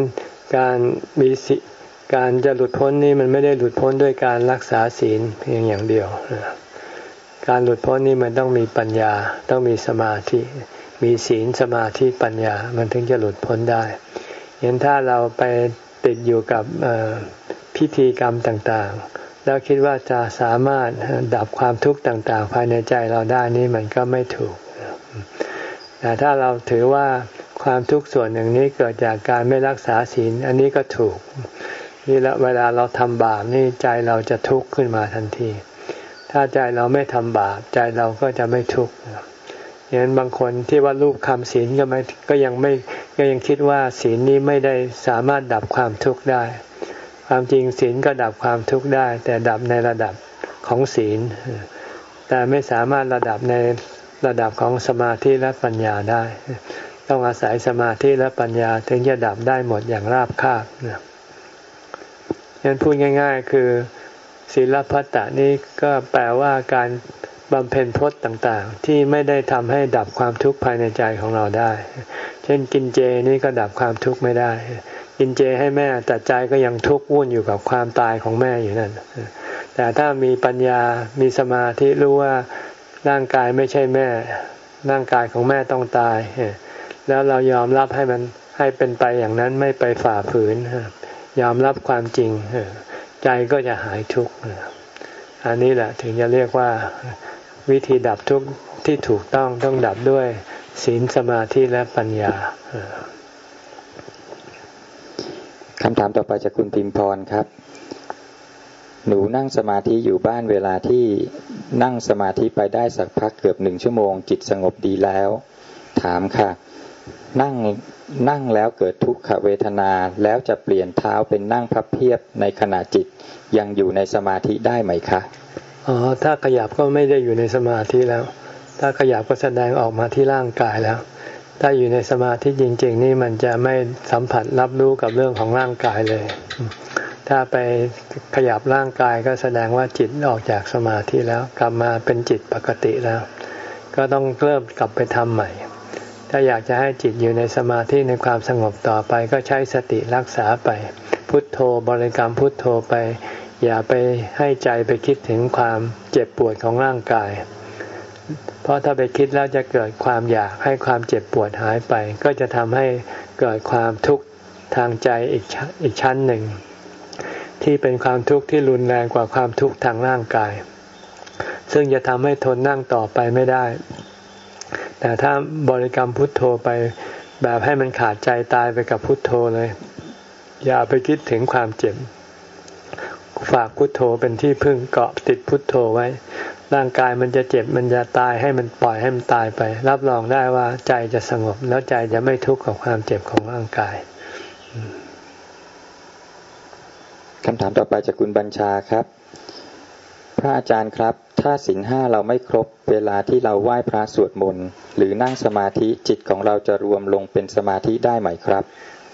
การมีสิการจะหลุดพ้นนี่มันไม่ได้หลุดพ้นด้วยการรักษาศีลเพียงอย่างเดียว การหลุดพ้นนี่มันต้องมีปัญญา ต้องมีสมาธิ มีศีลสมาธิปัญญา มันถึงจะหลุดพ้นได้เห็นถ้าเราไปติดอยู่กับพิธีกรรมต่างๆ แล้วคิดว่าจะสามารถดับความทุกข์ต่างๆ ภายในใจเราได้นี่มันก็ไม่ถูก แต่ถ้าเราถือว่าความทุกข์ส่วนหนึ่งนี้เกิดจากการไม่รักษาศีลอันนี้ก็ถูก นี่ละเวลาเราทำบาปนี่ใจเราจะทุกข์ขึ้นมาทันที ถ้าใจเราไม่ทำบาปใจเราก็จะไม่ทุกข์อย่างนั้นบางคนที่ว่ารูปคำศีลก็ไม่ก็ยังไม่ก็ยังคิดว่าศีลนี้ไม่ได้สามารถดับความทุกข์ได้ ความจริงศีลก็ดับความทุกข์ได้ แต่ดับในระดับของศีล แต่ไม่สามารถระดับในระดับของสมาธิและปัญญาได้ ต้องอาศัยสมาธิและปัญญาถึงจะดับได้หมดอย่างราบคาบนะงั้นพูดง่าย ๆ คือศีลพัตตนี้ก็แปลว่าการบำเพ็ญพรตต่างๆ ที่ไม่ได้ทำให้ดับความทุกข์ภายในใจของเราได้ เช่นกินเจนี่ก็ดับความทุกข์ไม่ได้ กินเจให้แม่ แต่ใจก็ยังทุกข์วุ่นอยู่กับความตายของแม่อยู่นั่นแต่ถ้ามีปัญญามีสมาธิรู้ว่าร่างกายไม่ใช่แม่ ร่างกายของแม่ต้องตาย แล้วเรายอมรับให้มันให้เป็นไปอย่างนั้นไม่ไปฝ่าฝืน ยอมรับความจริง ใจก็จะหายทุกข์อันนี้แหละถึงจะเรียกว่าวิธีดับทุกข์ที่ถูกต้องต้องดับด้วยศีลสมาธิและปัญญา คำถามต่อไปจากคุณพิมพรครับ หนูนั่งสมาธิอยู่บ้านเวลาที่นั่งสมาธิไปได้สักพักเกือบหนึ่งชั่วโมง จิตสงบดีแล้ว ถามค่ะ นั่งนั่งแล้วเกิดทุกขเวทนาแล้วจะเปลี่ยนเท้าเป็นนั่งพับเพียบในขณะจิตยังอยู่ในสมาธิได้ไหมคะอ๋อถ้าขยับก็ไม่ได้อยู่ในสมาธิแล้ว ถ้าขยับก็แสดงออกมาที่ร่างกายแล้ว ถ้าอยู่ในสมาธิจริง ๆ นี่มันจะไม่สัมผัสรับรู้กับเรื่องของร่างกายเลย ถ้าไปขยับร่างกายก็แสดงว่าจิตออกจากสมาธิแล้วกลับมาเป็นจิตปกติแล้ว ก็ต้องเริ่มกลับไปทำใหม่ ถ้าอยากจะให้จิตอยู่ในสมาธิในความสงบต่อไป ก็ใช้สติรักษาไป พุทโธบริกรรมพุทโธไป อย่าไปให้ใจไปคิดถึงความเจ็บปวดของร่างกาย เพราะถ้าไปคิดแล้วจะเกิดความอยากให้ความเจ็บปวดหายไป ก็จะทำให้เกิดความทุกข์ทางใจอีกอีกชั้นหนึ่ง ที่เป็นความทุกข์ที่รุนแรงกว่าความทุกข์ทางร่างกาย ซึ่งจะทำให้ทนนั่งต่อไปไม่ได้ แต่ถ้าบริกรรมพุทโธไปแบบให้มันขาดใจตายไปกับพุทโธเลย อย่าไปคิดถึงความเจ็บ ฝากพุทโธเป็นที่พึ่งเกาะติดพุทโธไว้ ร่างกายมันจะเจ็บมันจะตายให้มันปล่อยให้มันตายไป รับรองได้ว่าใจจะสงบแล้วใจจะไม่ทุกข์กับความเจ็บของร่างกายคำถามต่อไปจากคุณบัญชาครับ พระอาจารย์ครับ ถ้าสินห้าเราไม่ครบ เวลาที่เราไหว้พระสวดมนต์หรือนั่งสมาธิจิตของเราจะรวมลงเป็นสมาธิได้ไหมครับ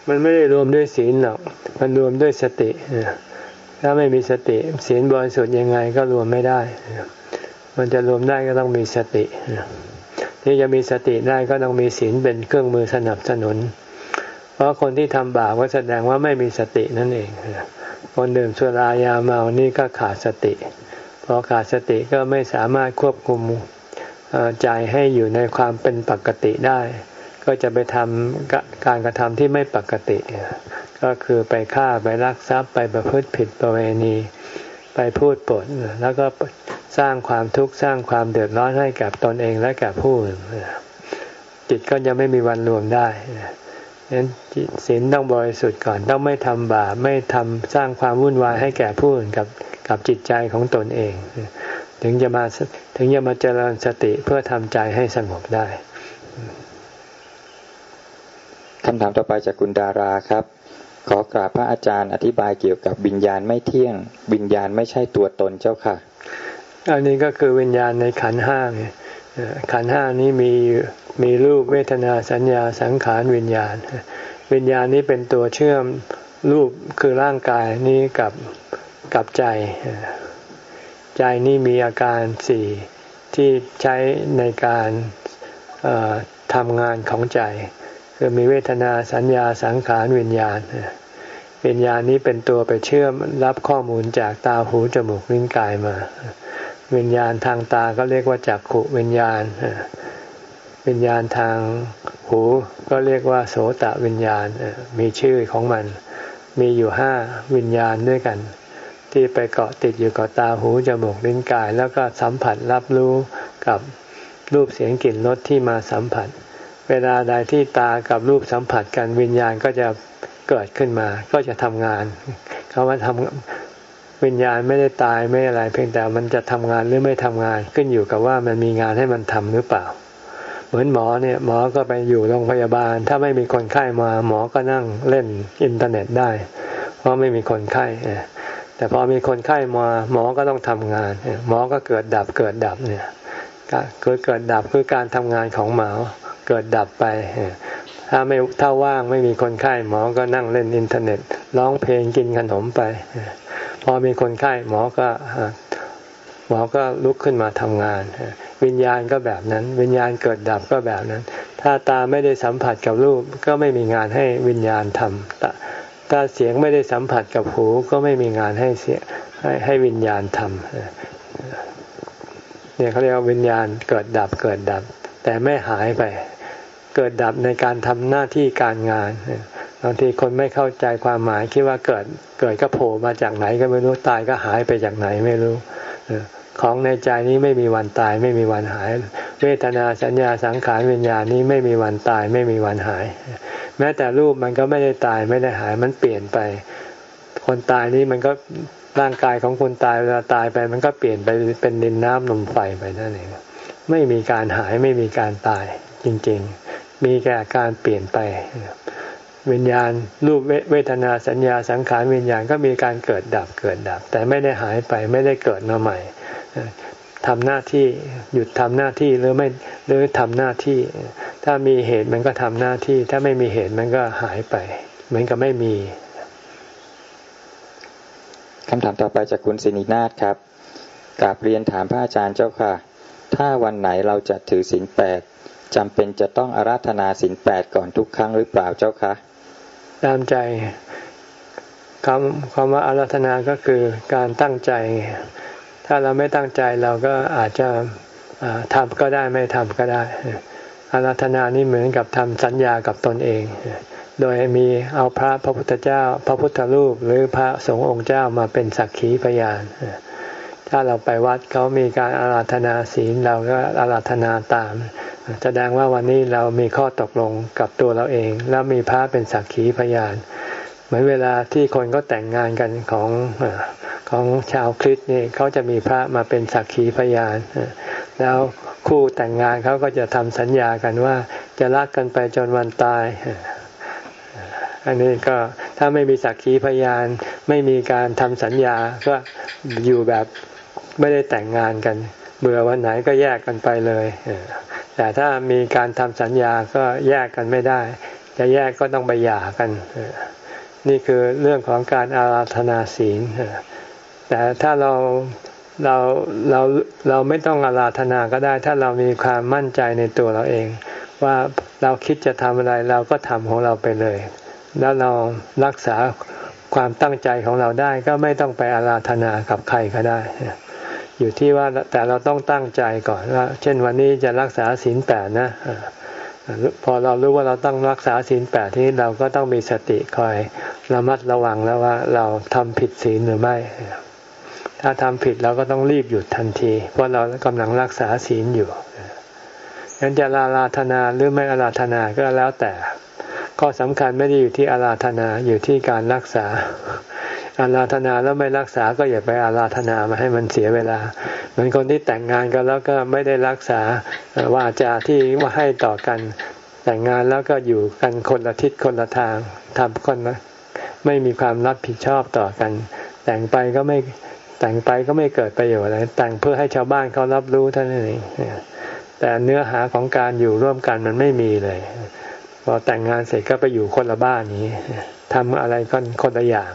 มันไม่ได้รวมด้วยศีลหรอก มันรวมด้วยสติถ้าไม่มีสติศีลบริสุทธิ์ยังไงก็รวมไม่ได้ มันจะรวมได้ก็ต้องมีสติ ที่จะมีสติได้ก็ต้องมีศีลเป็นเครื่องมือสนับสนุน เพราะคนที่ทำบาปก็แสดงว่าไม่มีสตินั่นเอง คนดื่มสุรายาเมานี่ก็ขาดสติ พอขาดสติก็ไม่สามารถควบคุมใจให้อยู่ในความเป็นปกติได้ ก็จะไปทำการกระทำที่ไม่ปกติ ก็คือไปฆ่าไปลักทรัพย์ไปประพฤติผิดประเวณี ไปพูดปดแล้วก็สร้างความทุกข์สร้างความเดือดร้อนให้กับตนเองและแก่ผู้อื่นจิตก็จะไม่มีวันรวมได้ฉะนั้นศีลต้องบริสุทธิ์ก่อนต้องไม่ทำบาปไม่ทำสร้างความวุ่นวายให้แก่ผู้อื่นกับกับจิตใจของตนเอง ถึงจะมาถึงจะมาเจริญสติเพื่อทำใจให้สงบได้คำถามต่อไปจากคุณดาราครับ ขอกราบพระอาจารย์อธิบายเกี่ยวกับวิญญาณไม่เที่ยง วิญญาณไม่ใช่ตัวตนเจ้าค่ะ อันนี้ก็คือวิญญาณในขันห้าขันห้านี้มีมีรูปเวทนาสัญญาสังขารวิญญาณ วิญญาณนี้เป็นตัวเชื่อมรูปคือร่างกายนี้กับกับใจ ใจนี้มีอาการสี่ที่ใช้ในการทำงานของใจ คือมีเวทนาสัญญาสังขารวิญญาณ วิญญาณนี้เป็นตัวไปเชื่อมรับข้อมูลจากตาหูจมูกลิ้นกายมา วิญญาณทางตาก็เรียกว่าจักขุวิญญาณ วิญญาณทางหูก็เรียกว่าโสตะวิญญาณมีชื่อของมัน มีอยู่ห้าวิญญาณด้วยกัน ที่ไปเกาะติดอยู่กับตาหูจมูกลิ้นกาย แล้วก็สัมผัสรับรู้กับรูปเสียงกลิ่นรสที่มาสัมผัส เวลาใดที่ตากับรูปสัมผัสกันวิญญาณก็จะเกิดขึ้นมา ก็จะทำงานเขาว่าทำวิญญาณไม่ได้ตายไม่อะไร เพียงแต่มันจะทำงานหรือไม่ทำงาน ขึ้นอยู่กับว่ามันมีงานให้มันทำหรือเปล่า เหมือนหมอเนี่ยหมอก็ไปอยู่โรงพยาบาล ถ้าไม่มีคนไข้มาหมอก็นั่งเล่นอินเทอร์เน็ตได้ เพราะไม่มีคนไข้แต่พอมีคนไข้มาหมอก็ต้องทำงาน หมอก็เกิดดับเกิดดับเนี่ยเกิดเกิดดับคือการทำงานของหมอ เกิดดับไป ถ้าไม่ถ้าว่างไม่มีคนไข้หมอก็นั่งเล่นอินเทอร์เน็ต ร้องเพลงกินขนมไป พอมีคนไข้หมอก็หมอก็ลุกขึ้นมาทำงาน วิญญาณก็แบบนั้น วิญญาณเกิดดับก็แบบนั้น ถ้าตาไม่ได้สัมผัสกับรูปก็ไม่มีงานให้วิญญาณทำถ้าเสียงไม่ได้สัมผัสกับหูก็ไม่มีงานให้เสียให้ให้วิญญาณทำเนี่ยเขาเรียกว่าวิญญาณเกิดดับเกิดดับ แต่ไม่หายไป เกิดดับในการทำหน้าที่การงานบางทีคนไม่เข้าใจความหมายคิดว่าเกิดเกิดก็โผล่มาจากไหนก็ไม่รู้ตายก็หายไปจากไหนไม่รู้ของในใจนี้ไม่มีวันตายไม่มีวันหาย เวทนาสัญญาสังขารวิญญาณนี้ไม่มีวันตายไม่มีวันหาย แม้แต่รูปมันก็ไม่ได้ตายไม่ได้หายมันเปลี่ยนไป คนตายนี้มันก็ร่างกายของคนตายเวลาตายไป มันก็เปลี่ยนไปเป็นดินน้ำลมไฟไปนั่นเองไม่มีการหายไม่มีการตายจริง ๆ มีแก่การเปลี่ยนไป วิญญาณรูปเวทนาสัญญาสังขารวิญญาณก็มีการเกิดดับเกิดดับ แต่ไม่ได้หายไปไม่ได้เกิดมาใหม่ทำหน้าที่หยุดทำหน้าที่หรือไม่หรือทำหน้าที่ ถ้ามีเหตุมันก็ทำหน้าที่ ถ้าไม่มีเหตุมันก็หายไป เหมือนกับไม่มีคำถามต่อไปจากคุณสินินาศครับกราบเรียนถามพระอาจารย์เจ้าค่ะ ถ้าวันไหนเราจะถือศีลแปด จำเป็นจะต้องอาราธนาศีลแปดก่อนทุกครั้งหรือเปล่าเจ้าคะ ตามใจคำคำว่าอาราธนาก็คือการตั้งใจ ถ้าเราไม่ตั้งใจเราก็อาจจะทำก็ได้ไม่ทำก็ได้ อาราธนานี่เหมือนกับทำสัญญากับตนเอง โดยมีเอาพระพระพุทธเจ้า พระพุทธรูป หรือพระสงฆ์องค์เจ้ามาเป็นสักขีพยาน ถ้าเราไปวัดเขามีการอาราธนาศีลเราก็อาราธนาตาม แสดงว่าวันนี้เรามีข้อตกลงกับตัวเราเอง แล้วมีพระเป็นสักขีพยาน เหมือนเวลาที่คนก็แต่งงานกันของของชาวคริสต์นี่เขาจะมีพระมาเป็นสักขีพยาน แล้วคู่แต่งงานเขาก็จะทำสัญญากันว่าจะรักกันไปจนวันตายอันนี้ก็ถ้าไม่มีสักขีพยานไม่มีการทำสัญญาก็อยู่แบบไม่ได้แต่งงานกัน เบื่อวันไหนก็แยกกันไปเลย แต่ถ้ามีการทำสัญญาก็แยกกันไม่ได้ จะแยกก็ต้องไปหย่ากัน นี่คือเรื่องของการอาราธนาศีล แต่ถ้าเราเราเราเราไม่ต้องอาราธนาก็ได้ ถ้าเรามีความมั่นใจในตัวเราเอง ว่าเราคิดจะทำอะไรเราก็ทำของเราไปเลย แล้วเรารักษาความตั้งใจของเราได้ก็ไม่ต้องไปอาราธนากับใครก็ได้ อยู่ที่ว่าแต่เราต้องตั้งใจก่อนว่าเช่นวันนี้จะรักษาศีลแปดนะพอเรารู้ว่าเราต้องรักษาศีลแปดที่เราก็ต้องมีสติคอยระมัดระวังแล้วว่าเราทำผิดศีลหรือไม่ ถ้าทำผิดเราก็ต้องรีบหยุดทันที เพราะเรากำลังรักษาศีลอยู่งั้นจะลาลาธนาหรือไม่อาราธนาก็แล้วแต่ข้อสำคัญไม่ได้อยู่ที่อาราธนาอยู่ที่การรักษา อาราธนาแล้วไม่รักษาก็อย่าไปอาราธนามาให้มันเสียเวลา เหมือนคนที่แต่งงานกันแล้วก็ไม่ได้รักษาวาจาที่ว่าให้ต่อกัน แต่งงานแล้วก็อยู่กันคนละทิศคนละทางทำคนละไม่มีความรับผิดชอบต่อกัน แต่งไปก็ไม่แต่งไปก็ไม่เกิดประโยชน์อะไรแต่งเพื่อให้ชาวบ้านเขารับรู้เท่านั้นเองแต่เนื้อหาของการอยู่ร่วมกันมันไม่มีเลยพอแต่งงานเสร็จก็ไปอยู่คนละบ้านนี้ทำอะไรก็คนละอย่าง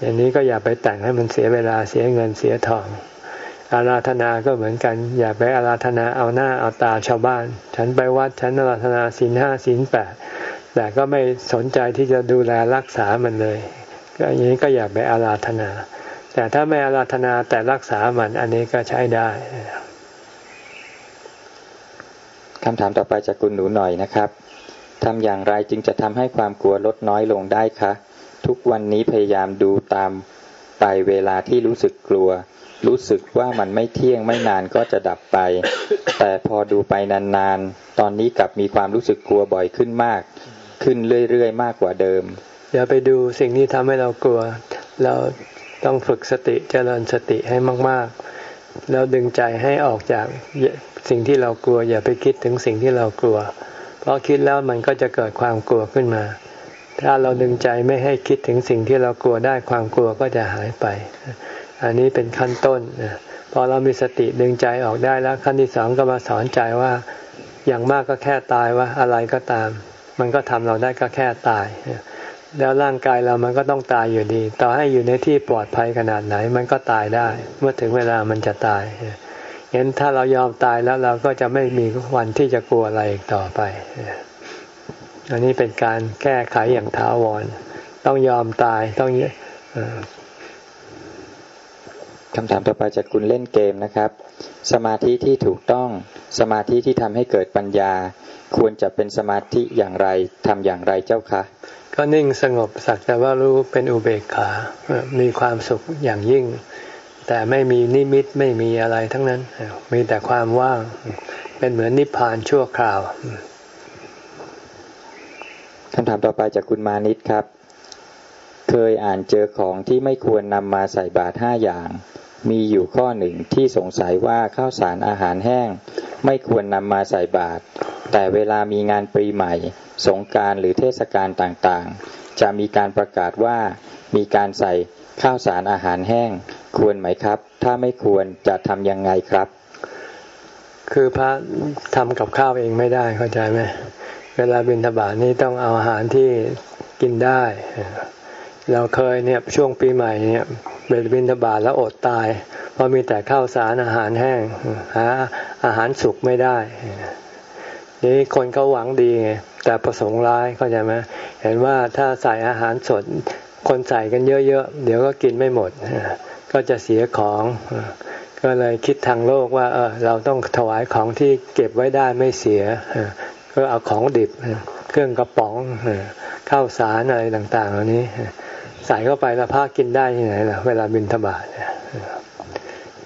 อย่างนี้ก็อย่าไปแต่งให้มันเสียเวลาเสียเงินเสียทอง อาราธนาก็เหมือนกัน อย่าไปอาราธนาเอาหน้าเอาตาชาวบ้าน ฉันไปวัดฉันอาราธนาศีลห้าศีลแปดแต่ก็ไม่สนใจที่จะดูแลรักษามันเลยก็อย่างนี้ก็อย่าไปอาราธนา แต่ถ้าไม่อาราธนาแต่รักษามันอันนี้ก็ใช้ได้คำถามต่อไปจากคุณหนูหน่อยนะครับทำอย่างไรจึงจะทำให้ความกลัวลดน้อยลงได้คะ ทุกวันนี้พยายามดูตามไปเวลาที่รู้สึกกลัว รู้สึกว่ามันไม่เที่ยงไม่นานก็จะดับไป แต่พอดูไปนานๆ ตอนนี้กลับมีความรู้สึกกลัวบ่อยขึ้นมาก ขึ้นเรื่อยๆ มากกว่าเดิม อย่าไปดูสิ่งที่ทำให้เรากลัว เราต้องฝึกสติเจริญสติให้มากๆ แล้วดึงใจให้ออกจากสิ่งที่เรากลัว อย่าไปคิดถึงสิ่งที่เรากลัว เพราะคิดแล้วมันก็จะเกิดความกลัวขึ้นมา ถ้าเราดึงใจไม่ให้คิดถึงสิ่งที่เรากลัวได้ความกลัวก็จะหายไป อันนี้เป็นขั้นต้นพอเรามีสติดึงใจออกได้แล้ว ขั้นที่สองก็มาสอนใจว่าอย่างมากก็แค่ตายว่าอะไรก็ตาม มันก็ทำเราได้ก็แค่ตาย แล้วร่างกายเรามันก็ต้องตายอยู่ดี ต่อให้อยู่ในที่ปลอดภัยขนาดไหน มันก็ตายได้ เมื่อถึงเวลามันจะตายเห็นถ้าเรายอมตายแล้วเราก็จะไม่มีวันที่จะกลัวอะไรอีกต่อไป อันนี้เป็นการแก้ไขอย่างท้าวร ต้องยอมตายต้องคำถามต่อไปจากคุณเล่นเกมนะครับ สมาธิที่ถูกต้องสมาธิที่ทำให้เกิดปัญญา ควรจะเป็นสมาธิอย่างไรทำอย่างไรเจ้าคะก็นิ่งสงบสักแต่ว่ารู้เป็นอุเบกขา มีความสุขอย่างยิ่ง แต่ไม่มีนิมิตไม่มีอะไรทั้งนั้น มีแต่ความว่างเป็นเหมือนนิพพานชั่วคราว คำถามต่อไปจากคุณมานิตครับ เคยอ่านเจอของที่ไม่ควรนำมาใส่บาตรห้าอย่าง มีอยู่ข้อหนึ่งที่สงสัยว่าข้าวสารอาหารแห้ง ไม่ควรนำมาใส่บาตรแต่เวลามีงานปีใหม่ สงการหรือเทศกาลต่างๆ จะมีการประกาศว่ามีการใส่ข้าวสารอาหารแห้ง ควรไหมครับ ถ้าไม่ควรจะทำยังไงครับ คือพระทำกับข้าวเองไม่ได้เข้าใจไหม เวลาบิณฑบาตนี่ต้องเอาอาหารที่กินได้ เราเคยเนี่ยช่วงปีใหม่เนี่ยเบนบินทบาทแล้วอดตาย เพราะมีแต่ข้าวสารอาหารแห้งหาอาหารสุกไม่ได้นี่คนเขาหวังดีไงแต่ประสงค์ร้ายเข้าใจไหมเห็นว่าถ้าใส่อาหารสดคนใส่กันเยอะๆ เดี๋ยวก็กินไม่หมด ก็จะเสียของ ก็เลยคิดทางโลกว่าเออเราต้องถวายของที่เก็บไว้ได้ไม่เสีย ก็เอาของดิบเครื่องกระป๋องข้าวสารอะไรต่างๆ เหล่านี้ ใส่เข้าไปแล้วพระกินได้ที่ไหนล่ะ เวลาบินทบาท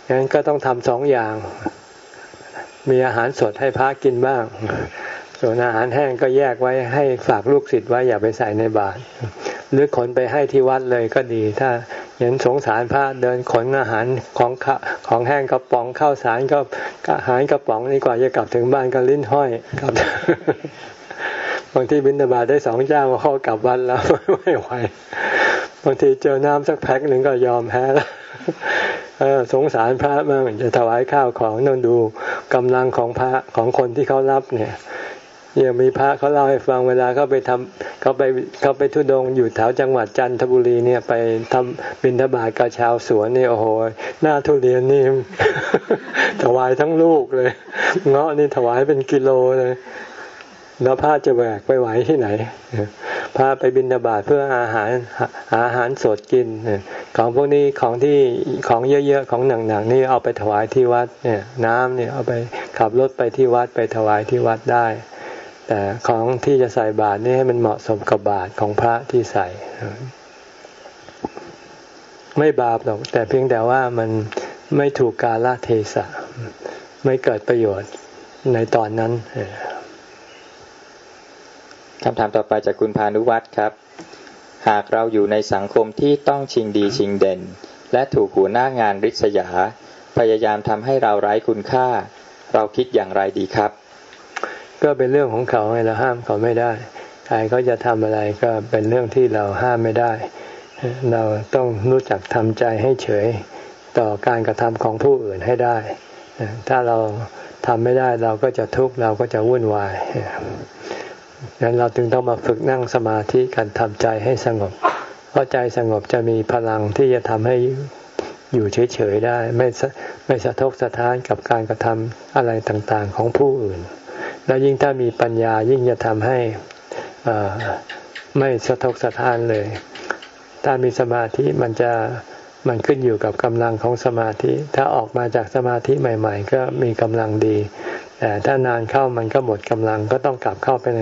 งั้นก็ต้องทำสองอย่าง มีอาหารสดให้พระกินบ้าง ส่วนอาหารแห้งก็แยกไว้ให้ฝากลูกศิษย์ไว้อย่าไปใส่ในบาตรหรือขนไปให้ที่วัดเลยก็ดี ถ้าเห็นสงสารพระเดินขนอาหารของของแห้งกระป๋องข้าวสารก็อาหารกระป๋องนี่กว่าจะกลับถึงบ้านก็ลิ้นห้อยครับบางทีบินตบาได้สองเจ้าเขากลับวันแล้วไม่ไหวบางทีเจอน้ำสักแพ็คหนึ่งก็ยอมแพ้แล้วสงสารพระมากจะถวายข้าวของนั่นดูกำลังของพระของคนที่เขารับเนี่ย ยังมีพระเขาเล่าให้ฟังเวลาเขาไปทำเขาไปเขาไปทุดงอยู่แถวจังหวัดจันทบุรีเนี่ยไปทำบินทบาทกับชาวสวนนี่โอ้โหหน้าทุเรียนนี่ถวายทั้งลูกเลยเงาะนี่ถวายเป็นกิโลเลยแล้วพระจะแบกไปไหวที่ไหนพาไปบินบาตเพื่ออาหารอาหารสดกินของพวกนี้ของที่ของเยอะๆของหนักๆนี่เอาไปถวายที่วัดเนี่ย น้ำเนี่ยเอาไปขับรถไปที่วัดไปถวายที่วัดได้ แต่ของที่จะใส่บาตรนี่ให้มันเหมาะสมกับบาตรของพระที่ใส่ ไม่บาปหรอก แต่เพียงแต่ว่ามันไม่ถูกกาลเทศะ ไม่เกิดประโยชน์ในตอนนั้นคำถามต่อไปจากคุณพานุวัตรครับ หากเราอยู่ในสังคมที่ต้องชิงดีชิงเด่น และถูกหัวหน้างานริษยา พยายามทำให้เราไร้คุณค่า เราคิดอย่างไรดีครับ ก็เป็นเรื่องของเขาไงเราห้ามเขาไม่ได้ใครเขาจะทำอะไรก็เป็นเรื่องที่เราห้ามไม่ได้ เราต้องรู้จักทำใจให้เฉยต่อการกระทำของผู้อื่นให้ได้ ถ้าเราทำไม่ได้เราก็จะทุกข์เราก็จะวุ่นวายดังนั้นเราจึงต้องมาฝึกนั่งสมาธิการทำใจให้สงบ เพราะใจสงบจะมีพลังที่จะทำให้อยู่เฉยๆได้ ไม่ไม่สะทกสะท้านกับการกระทำอะไรต่างๆของผู้อื่น แล้วยิ่งถ้ามีปัญญายิ่งจะทำให้ไม่สะทกสะท้านเลย ถ้ามีสมาธิมันจะมันขึ้นอยู่กับกำลังของสมาธิ ถ้าออกมาจากสมาธิใหม่ ๆ ก็มีกำลังดี แต่ถ้านานเข้ามันก็หมดกำลังก็ต้องกลับเข้าไปใน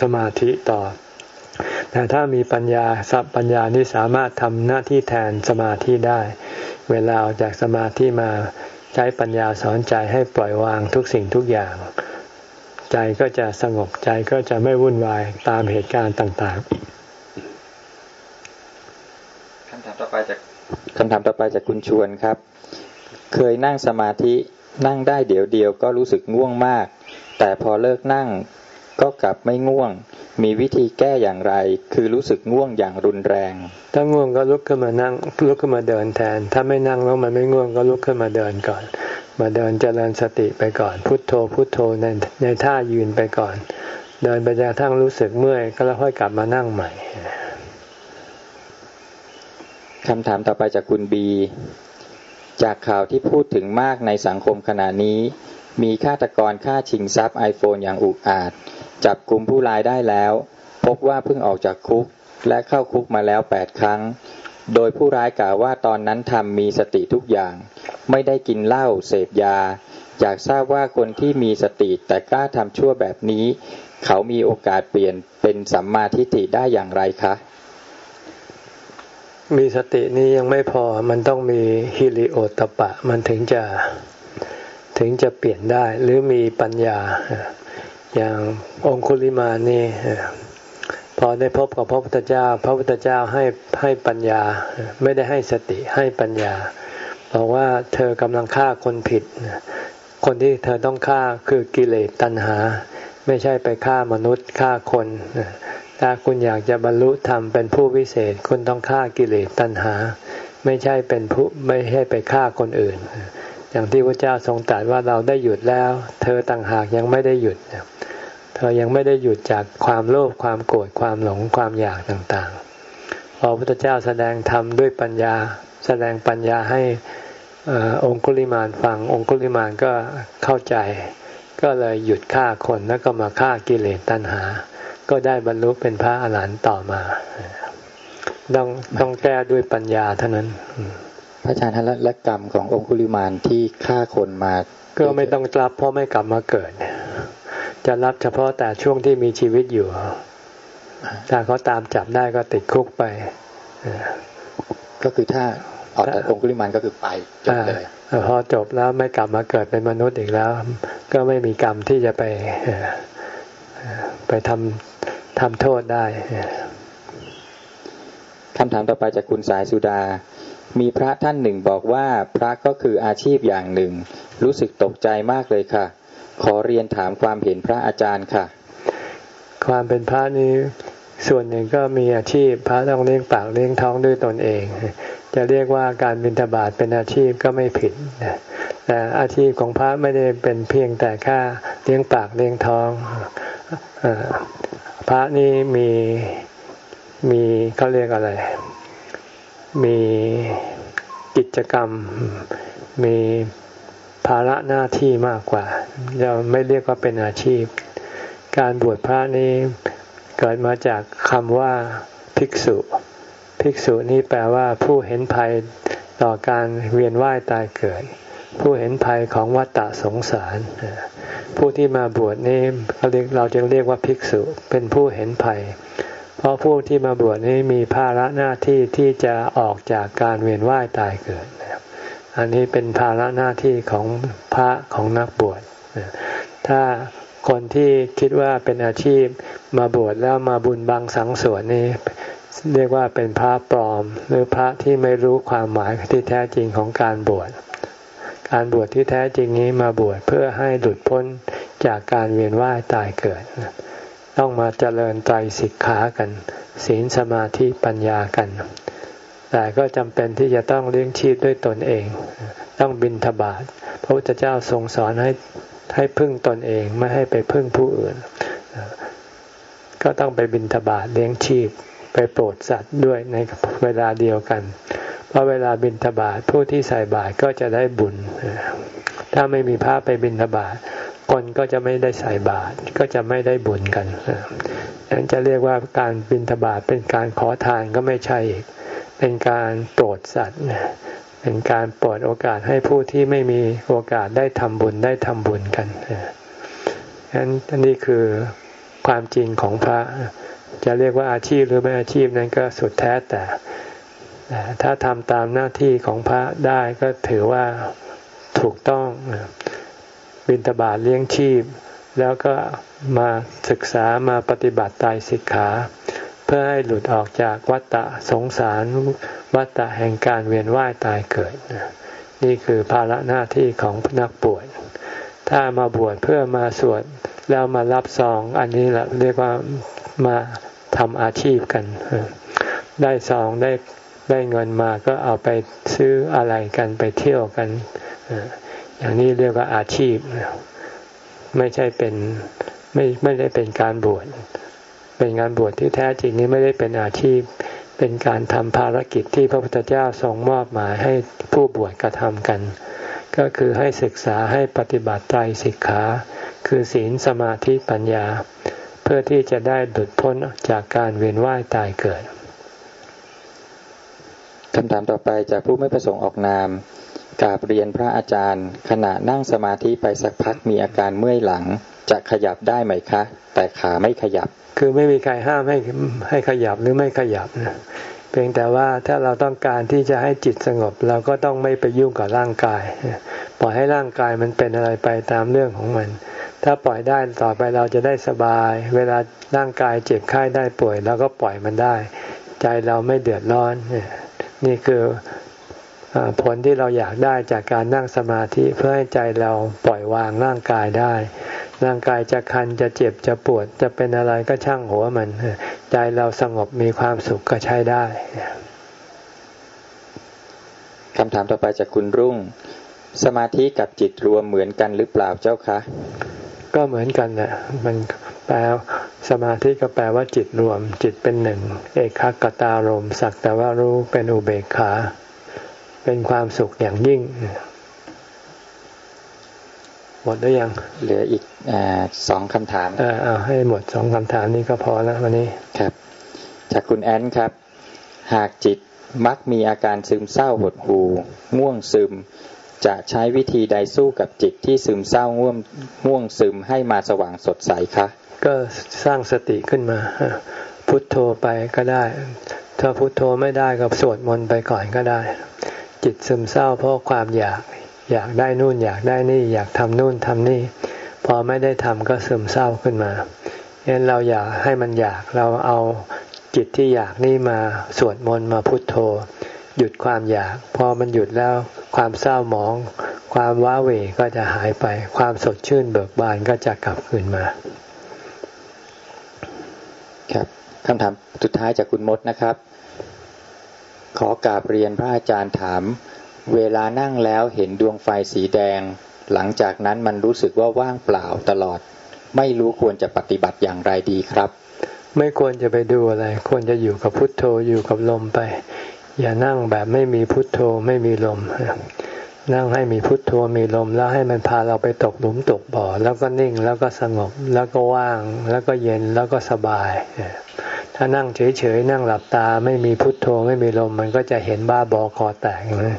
สมาธิต่อ แต่ถ้ามีปัญญาสัพปัญญานี้สามารถทำหน้าที่แทนสมาธิได้ เวลาออกจากสมาธิมาใช้ปัญญาสอนใจให้ปล่อยวางทุกสิ่งทุกอย่าง ใจก็จะสงบใจก็จะไม่วุ่นวายตามเหตุการณ์ต่างๆคำถามต่อไปจากคำถามต่อไปจากคุณชวนครับ เคยนั่งสมาธินั่งได้เดี๋ยวเดียวก็รู้สึกง่วงมาก แต่พอเลิกนั่ง ก็กลับไม่ง่วง มีวิธีแก้อย่างไร คือรู้สึกง่วงอย่างรุนแรง ถ้าง่วงก็ลุกขึ้นมานั่งลุกขึ้นมาเดินแทน ถ้าไม่นั่งแล้วมันไม่ง่วงก็ลุกขึ้นมาเดินก่อน มาเดินเจริญสติไปก่อน พุทโธ พุทโธในในท่ายืนไปก่อน เดินไปจนกระทั่งรู้สึกเมื่อยก็แล้วค่อยกลับมานั่งใหม่คำถามต่อไปจากคุณบี จากข่าวที่พูดถึงมากในสังคมขณะนี้ มีฆาตกรฆ่าชิงทรัพย์ไอโฟนอย่างอุกอาจ จับกลุ่มผู้ร้ายได้แล้ว พบว่าเพิ่งออกจากคุกและเข้าคุกมาแล้วแปดครั้ง โดยผู้ร้ายกล่าวว่าตอนนั้นทำมีสติทุกอย่าง ไม่ได้กินเหล้าเสพยา อยากทราบว่าคนที่มีสติแต่กล้าทำชั่วแบบนี้ เขามีโอกาสเปลี่ยนเป็นสัมมาทิฏฐิได้อย่างไรคะ มีสตินี้ยังไม่พอมันต้องมีฮิริโอตปะ มันถึงจะถึงจะเปลี่ยนได้หรือมีปัญญา อย่างองคุลิมานี่พอได้พบกับพระพุทธเจ้า พระพุทธเจ้าให้ให้ปัญญา ไม่ได้ให้สติให้ปัญญาบอกว่าเธอกำลังฆ่าคนผิด คนที่เธอต้องฆ่าคือกิเลสตัณหา ไม่ใช่ไปฆ่ามนุษย์ฆ่าคนถ้าคุณอยากจะบรรลุธรรมเป็นผู้วิเศษ คุณต้องฆ่ากิเลสตัณหา ไม่ใช่เป็นผู้ไม่ใช่ไปฆ่าคนอื่น อย่างที่พระเจ้าทรงตรัสว่าเราได้หยุดแล้ว เธอต่างหากยังไม่ได้หยุดเธอยังไม่ได้หยุดจากความโลภความโกรธความหลงความอยากต่างๆ พอพระพุทธเจ้าแสดงธรรมด้วยปัญญา แสดงปัญญาให้องคุลิมานฟังองคุลิมานก็เข้าใจ ก็เลยหยุดฆ่าคนแล้วก็มาฆ่ากิเลสตัณหา ก็ได้บรรลุเป็นพระอรหันต์ต่อมาต้องต้องแก้ด้วยปัญญาเท่านั้น พระอาจารย์และกรรมขององคุลิมานที่ฆ่าคนมา ก็ไม่ต้องรับเพราะไม่กลับมาเกิด จะรับเฉพาะแต่ช่วงที่มีชีวิตอยู่ ถ้าเขาตามจับได้ก็ติดคุกไป ก็คือถ้าออกจากองคุลิมานก็คือไปจบเลยพอจบแล้วไม่กลับมาเกิดเป็นมนุษย์อีกแล้ว ก็ไม่มีกรรมที่จะไปไปทำทำโทษได้คำถามต่อไปจากคุณสายสุดา มีพระท่านหนึ่งบอกว่าพระก็คืออาชีพอย่างหนึ่ง รู้สึกตกใจมากเลยค่ะ ขอเรียนถามความเห็นพระอาจารย์ค่ะ ความเป็นพระนี้ส่วนหนึ่งก็มีอาชีพพระต้องเลี้ยงปากเลี้ยงท้องด้วยตนเอง จะเรียกว่าการบิณฑบาตเป็นอาชีพก็ไม่ผิดแต่อาชีพของพระไม่ได้เป็นเพียงแต่แค่เลี้ยงปากเลี้ยงท้องพระนี่มีมีเขาเรียกอะไร มีกิจกรรมมี ภาระหน้าที่มากกว่า เราไม่เรียกว่าเป็นอาชีพ การบวชพระนี้เกิดมาจากคำว่าภิกษุ ภิกษุนี้แปลว่าผู้เห็นภัยต่อการเวียนว่ายตายเกิด ผู้เห็นภัยของวัฏฏะสงสาร ผู้ที่มาบวชนี้เราเรียกเราจึงเรียกว่าภิกษุ เป็นผู้เห็นภัย เพราะผู้ที่มาบวชนี้มีภาระหน้าที่ที่จะออกจากการเวียนว่ายตายเกิด อันนี้เป็นภาระหน้าที่ของพระของนักบวชถ้าคนที่คิดว่าเป็นอาชีพมาบวชแล้วมาบุญบังสังส่วนนี้ เรียกว่าเป็นพระปลอม หรือพระที่ไม่รู้ความหมายที่แท้จริงของการบวชการบวชที่แท้จริงนี้มาบวชเพื่อให้หลุดพ้นจากการเวียนว่ายตายเกิด ต้องมาเจริญใจสิกขากัน ศีลสมาธิปัญญากัน แต่ก็จำเป็นที่จะต้องเลี้ยงชีพด้วยตนเอง ต้องบินทบาทพระพุทธเจ้าทรงสอนให้ให้พึ่งตนเองไม่ให้ไปพึ่งผู้อื่น ก็ต้องไปบินทบาทเลี้ยงชีพไปโปรดสัตว์ด้วยในเวลาเดียวกัน เพราะเวลาบินทบาทผู้ที่ใส่บาตรก็จะได้บุญ ถ้าไม่มีพระไปบินทบาทคนก็จะไม่ได้ใส่บาตรก็จะไม่ได้บุญกันนั้นจะเรียกว่าการบิณฑบาตเป็นการขอทานก็ไม่ใช่อีก เป็นการโปรดสัตว์เป็นการปลดโอกาสให้ผู้ที่ไม่มีโอกาสได้ทำบุญได้ทำบุญกันนั้นนี่คือความจริงของพระ จะเรียกว่าอาชีพหรือไม่อาชีพนั้นก็สุดแท้แต่ถ้าทำตามหน้าที่ของพระได้ก็ถือว่าถูกต้องบิณฑบาตเลี้ยงชีพ แล้วก็มาศึกษามาปฏิบัติตายสิกขา พื่อให้หลุดออกจากวัฏฏะสงสารวัฏฏะแห่งการเวียนว่ายตายเกิด นี่คือภาระหน้าที่ของนักบวชถ้ามาบวชเพื่อมาสวดแล้วมารับซอง อันนี้แหละเรียกว่ามาทำอาชีพกัน ได้ซองได้ได้เงินมาก็เอาไปซื้ออะไรกันไปเที่ยวกัน อย่างนี้เรียกว่าอาชีพ ไม่ใช่เป็นไม่ไม่ได้เป็นการบวช เป็นงานบวชที่แท้จริงนี้ไม่ได้เป็นอาชีพ เป็นการทำภารกิจที่พระพุทธเจ้าทรงมอบหมายให้ผู้บวชกระทำกัน ก็คือให้ศึกษาให้ปฏิบัติไตรสิกขา คือศีลสมาธิปัญญา เพื่อที่จะได้หลุดพ้นจากการเวียนว่ายตายเกิดคำถามต่อไปจากผู้ไม่ประสงค์ออกนามกราบเรียนพระอาจารย์ ขณะนั่งสมาธิไปสักพักมีอาการเมื่อยหลัง จะขยับได้ไหมคะ แต่ขาไม่ขยับ คือไม่มีใครห้ามให้ให้ขยับหรือไม่ขยับนะเพียงแต่ว่าถ้าเราต้องการที่จะให้จิตสงบ เราก็ต้องไม่ไปยุ่งกับร่างกาย ปล่อยให้ร่างกายมันเป็นอะไรไปตามเรื่องของมัน ถ้าปล่อยได้ต่อไปเราจะได้สบาย เวลาร่างกายเจ็บไข้ได้ป่วยเราก็ปล่อยมันได้ ใจเราไม่เดือดร้อน นี่คือผลที่เราอยากได้จากการนั่งสมาธิเพื่อให้ใจเราปล่อยวางร่างกายได้ ร่างกายจะคันจะเจ็บจะปวด จะเป็นอะไรก็ช่างหัวมัน ใจเราสงบมีความสุขก็ใช้ได้คำถามต่อไปจากคุณรุ่ง สมาธิกับจิตรวมเหมือนกันหรือเปล่าเจ้าคะ ก็เหมือนกันแหละมันแปลสมาธิก็แปลว่าจิตรวม จิตเป็นหนึ่ง เอกขกตารมสักแต่ว่ารู้เป็นอุเบกขา เป็นความสุขอย่างยิ่ง หมดได้ยัง เหลืออีกอสองคำถามเออเอาให้หมดสองคำถามนี้ก็พอแล้ววันนี้ครับ จากคุณแอนครับ หากจิตมักมีอาการซึมเศร้าหดหูง่วงซึม จะใช้วิธีใดสู้กับจิตที่ซึมเศร้าง่วงง่วงซึมให้มาสว่างสดใสคะก็สร้างสติขึ้นมา พุทโธไปก็ได้ ถ้าพุทโธไม่ได้ก็สวดมนต์ไปก่อนก็ได้ จิตซึมเศร้าเพราะความอยาก อยากได้นู่นอยากได้นี่อยากทำนู่นทำนี่ พอไม่ได้ทำก็ซึมเศร้าขึ้นมาฉะนั้นเราอยากให้มันอยากเราเอาจิตที่อยากนี่มาสวดมนต์มาพุทโธ หยุดความอยาก พอมันหยุดแล้วความเศร้าหมอง ความว้าเหวก็จะหายไป ความสดชื่นเบิกบานก็จะกลับคืนมา ครับคำถามสุดท้ายจากคุณมดนะครับ ขอกราบเรียนพระอาจารย์ถาม เวลานั่งแล้วเห็นดวงไฟสีแดง หลังจากนั้นมันรู้สึกว่าว่างเปล่าตลอด ไม่รู้ควรจะปฏิบัติอย่างไรดีครับ ไม่ควรจะไปดูอะไร ควรจะอยู่กับพุทโธอยู่กับลมไป อย่านั่งแบบไม่มีพุทโธไม่มีลม นั่งให้มีพุทโธมีลมแล้วให้มันพาเราไปตกหลุมตกบ่อ แล้วก็นิ่งแล้วก็สงบ แล้วก็ว่าง แล้วก็เย็นแล้วก็สบายถ้านั่งเฉยๆนั่งหลับตาไม่มีพุทโธไม่มีลม มันก็จะเห็นบ้าบอคอแตกนะ